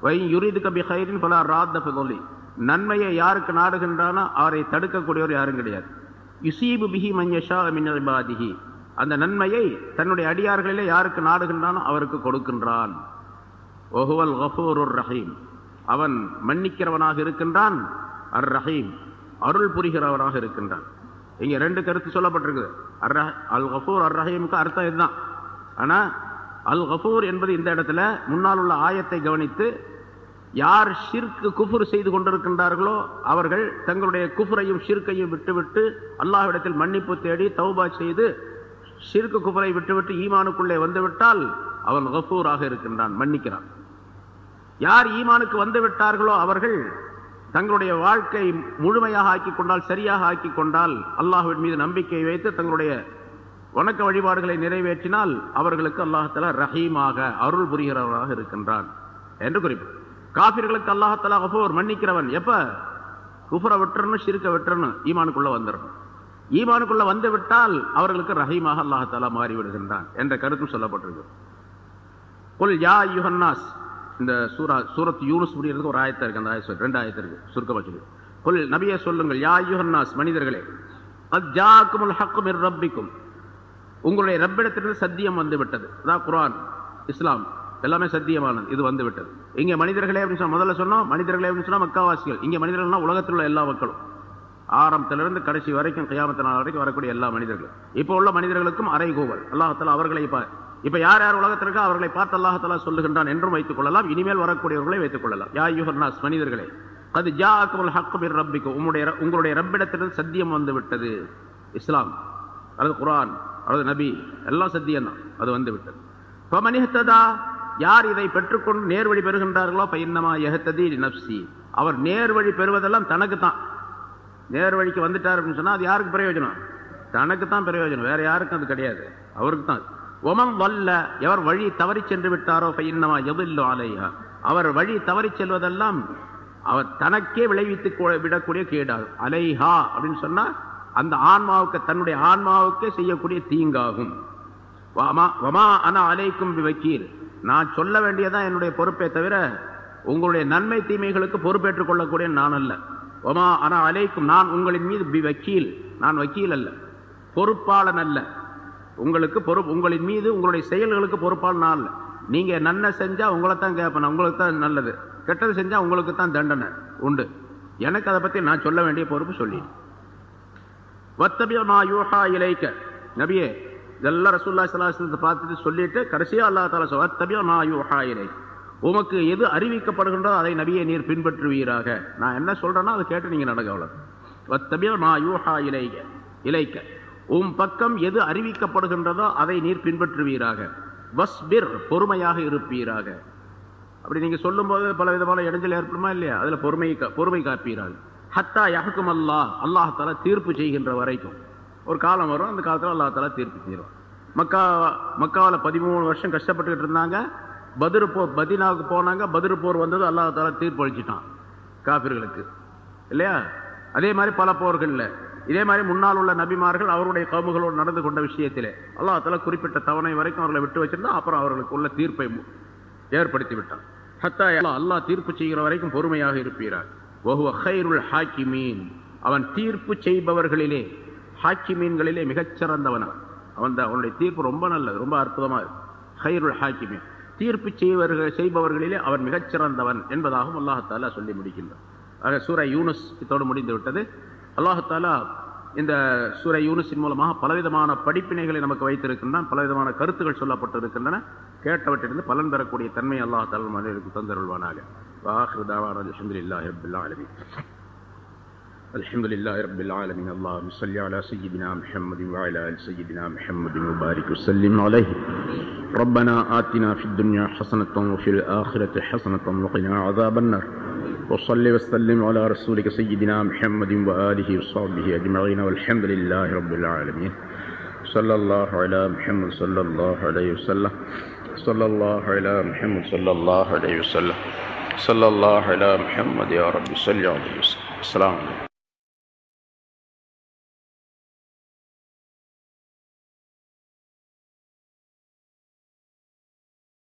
வை யுரிது கபி ஹைரின் பல ராத்த சொல்லி நன்மையை யாருக்கு நாடுகின்றானோ அவரை தடுக்கக்கூடியவர் யாரும் கிடையாது. யுசீபு பிஹி மஞ்சஷா மின் இபாதிஹி. அந்த நன்மையை தன்னுடைய அடியார்களிலே யாருக்கு நாடுகின்றானோ அவருக்கு கொடுக்கின்றான். ஒஹுவல் கஃபூருர் ரஹீம். அவன் மன்னிக்கிறவனாக இருக்கின்றான். அர் ரஹீம் அருள் புரிகிறவராக இருக்கின்றான். இங்க ரெண்டு கருத்து சொல்லப்பட்டிருக்குது. அர் அல் கஃபூர் அர் ரஹீமுக்கு அர்த்தம் இதுதான். ஆனா அல் கஃபூர் என்பது இந்த இடத்துல முன்னால் உள்ள ஆயத்தை கவனித்து யார் ஷிர்க்கு குஃபுர் செய்து கொண்டிருக்கின்றார்களோ அவர்கள் தங்களுடைய குஃபுரையும் ஷிர்க்கையும் விட்டுவிட்டு அல்லாஹ்விடத்தில் மன்னிப்பு தேடி தௌபா செய்து ஷிர்க்கு குஃபரை விட்டுவிட்டு ஈமானுக்குள்ளே வந்துவிட்டால் அவன் கஃபூராக இருக்கின்றான் மன்னிக்கிறான். யார் ஈமானுக்கு வந்து விட்டார்களோ அவர்கள் தங்களுடைய வாழ்க்கை முழுமையாக ஆக்கிக் கொண்டால் சரியாக ஆக்கிக் கொண்டால் அல்லாஹுவின் மீது நம்பிக்கை வைத்து தங்களுடைய வணக்க வழிபாடுகளை நிறைவேற்றினால் அவர்களுக்கு அல்லாஹலா ரஹீமாக அருள் புரிகிறவராக இருக்கின்றான் என்று குறிப்பு. காபிர்களுக்கு அல்லாஹலா கஃபூர் மன்னிக்கிறவன். எப்ப? குஃபரை விட்டுறணும் சிறுக்க விட்டுறணும் ஈமானுக்குள்ள வந்துடணும் ஈமானுக்குள்ள வந்து விட்டால் அவர்களுக்கு ரஹீமாக அல்லாஹலா மாறிவிடுகின்றான் என்ற கருத்தும் சொல்லப்பட்டிருக்கு. இந்த சூரா சூரத் யூனுஸ் முடியறதுக்கு ஒரு ஆயத்தம் இருக்கு அந்த ஆயத்து ரெண்டு ஆயத்து இருக்கு சுருக்கமா சொல்லி. கொல் நபியை சொல்லுங்கள் யா யுஹன்னாஸ் மனிதர்களே அஜாக்குமுல் ஹக்கும் ரப்பிக்கும். உங்களுடைய ரப்பிடத்திலிருந்து சத்தியம் வந்து விட்டது அதான் குரான் இஸ்லாம் எல்லாமே சத்தியமானது இது வந்து விட்டது இங்க மனிதர்களே அப்படின்னு சொன்னா முதல்ல சொன்னோம் மனிதர்களே அப்படின்னு சொன்னா மக்காவாசிகள். இங்க மனிதர்கள்னா உலகத்தில் உள்ள எல்லா மக்களும். ஆரம்பத்திலிருந்து கடைசி வரைக்கும் கையாமத்த நாள் வரைக்கும் வரக்கூடிய எல்லா மனிதர்களும். இப்போ உள்ள மனிதர்களுக்கும் அறைகூவல். அல்லாஹத்தில் அவர்களை இப்போ இப்ப யார் யார் உலகத்தில் இருக்கோ அவர்களை பார்த்து அல்லாஹத்தாலா சொல்லுகின்றான் என்றும் வைத்துக் கொள்ளலாம். இனிமேல் வரக்கூடியவர்களை வைத்துக் கொள்ளலாம். யா யுஹர்னாஸ் மனிதர்களே அது ஜா அக்குமல் ஹக்குமிர் ரப்பிக்கு. உங்களுடைய உங்களுடைய ரப்பிடத்திலிருந்து சத்தியம் வந்து விட்டது இஸ்லாம் அல்லது குரான் அல்லது நபி எல்லாம் சத்தியம் தான். அது வந்து விட்டது ஃபமனிஹ்ததா யார் இதை பெற்றுக்கொண்டு நேர்வழி பெறுகின்றார்களோ பைன்னமா யஹ்ததி நப்சி அவர் நேர்வழி பெறுவதெல்லாம் தனக்கு தான். நேர்வழிக்கு வந்துட்டார் அப்படின்னு சொன்னா அது யாருக்கு பிரயோஜனம்? தனக்கு தான் பிரயோஜனம். வேற யாருக்கும் அது கிடையாது. அவருக்கு தான் ஒமன் வல்ல எவர் வழி தவறி சென்று விட்டாரோ பைன்னமா எதில்லோ ஆலையா அவர் வழி தவறி செல்வதெல்லாம் அவர் தனக்கே விளைவித்து கொ- விடக்கூடிய கேடாகும். அலைஹா அப்படின்னு சொன்னா அந்த ஆன்மாவுக்கு தன்னுடைய ஆன்மாவுக்கே செய்யக்கூடிய தீங்காகும். வமா வமா அலைக்கும் வக்கீல். நான் சொல்ல வேண்டியதான் என்னுடைய பொறுப்பே தவிர உங்களுடைய நன்மை தீமைகளுக்கு பொறுப்பேற்றுக் கொள்ளக்கூடிய நான் அல்ல. வமா அனா அலைக்கும் நான் உங்களின் மீது பி வக்கீல். நான் வக்கீல் அல்ல. பொறுப்பாளன் அல்ல. உங்களுக்கு பொறுப்பு உங்களின் மீது உங்களுடைய செயல்களுக்கு பொறுப்பால் நான் நீங்க நன்மை செஞ்சா உங்களை தான் கேட்பேன் உங்களுக்கு தான் நல்லது. கெட்டது செஞ்சா உங்களுக்கு தான் தண்டனை உண்டு. எனக்கு அதை பத்தி நான் சொல்ல வேண்டிய பொறுப்பு சொல்லி வத்தபிய மா யூஹா இலைக்க. நபியே இதெல்லாம் ரசூல்லா சலாஹத்தை பார்த்துட்டு சொல்லிட்டு கடைசியா அல்லாஹ் தாலா சொல்ல வத்தபிய மா யூஹா இலை உமக்கு எது அறிவிக்கப்படுகின்றோ அதை நபியை நீர் பின்பற்றுவீராக. நான் என்ன சொல்றேன்னா அதை கேட்டு நீங்க நடக்க அவ்வளவு வத்தபிய மா யூஹா இலைக்க. இலைக்க. உம் பக்கம் எது அறிவிக்கப்படுகின்றதோ அதை நீர் பின்பற்றுவீராக. வஸ்பிர் பொறுமையாக இருப்பீராக. அப்படி நீங்க சொல்லும்போது பல விதமான இடைஞ்சல் ஏற்படுமா இல்லையா? அதுல பொறுமை பொறுமை காப்பீராக. ஹத்தா யஹ்கும் அல்லாஹ் அல்லாஹால தீர்ப்பு செய்கின்ற வரைக்கும். ஒரு காலம் வரும் அந்த காலத்தில் அல்லாஹால தீர்ப்பு செய்வான். மக்கா மக்காவில் பதிமூணு வருஷம் கஷ்டப்பட்டுக்கிட்டு இருந்தாங்க. பதிரு போர் பதினாவுக்கு போனாங்க. பதிரு போர் வந்தது அல்லாஹால தீர்ப்பு அளிச்சிட்டான். காப்பீர்களுக்கு இல்லையா? அதே மாதிரி பல போர்கள்ல. இதே மாதிரி முன்னால் உள்ள நபிமார்கள் அவருடைய கவுமுகளோடு நடந்து கொண்ட விஷயத்திலே அல்லாஹ் குறிப்பிட்ட தவணை வரைக்கும் அவர்களை விட்டு வச்சிருந்தா அப்புறம் அவர்களுக்கு உள்ள தீர்ப்பை ஏற்படுத்தி விட்டான். ஹத்தா அல்லாஹ் அல்லாஹ் தீர்ப்பு செய்கிற வரைக்கும் பொறுமையாக இருப்பீரார் வஹுவ ஹைருல் ஹாக்கிமீன். அவன் தீர்ப்பு செய்பவர்களிலே ஹாக்கிமீன்களிலே மிகச்சிறந்தவன். அவன் அவன் அவனுடைய தீர்ப்பு ரொம்ப நல்லது ரொம்ப அற்புதமா இருக்கு. ஹைருல் ஹாக்கிமீன். தீர்ப்பு செய்வர்கள் செய்பவர்களிலே அவன் மிகச்சிறந்தவன் என்பதாகவும் அல்லாஹாலா சொல்லி முடிக்கின்றான். ஆக சூரா யூனுஸ் இதோடு முடிந்து விட்டது. அல்லாஹாலா இந்த சூரை யூனிசின் மூலமாக பலவிதமான படிப்பினைகளை நமக்கு வைத்திருக்கின்றான். பலவிதமான கருத்துக்கள் சொல்லப்பட்டிருக்கின்றன. கேட்டவற்றிலிருந்து பலன் பெறக்கூடிய தன்மை அல்லாஹ் தாலா மனிதருக்கு தந்தருள்வானாக. வாஹிரு தாவான அல்ஹம்துலில்லாஹி ரப்பில் الحمد لله رب العالمين اللهم صل على سيدنا محمد وعلى آل سيدنا محمد وبارك وسلم عليه ربنا آتنا في الدنيا حسنة وفي الآخرة حسنة وقنا عذاب النار. وصل وسلم على رسولك سيدنا محمد وآله وصحبه أجمعين والحمد لله رب العالمين صلى الله على محمد صلى الله عليه وسلم. صلى الله على محمد صلى الله عليه وسلم. صلى الله على محمد يا رب صل عليه وسلم. السلام عليكم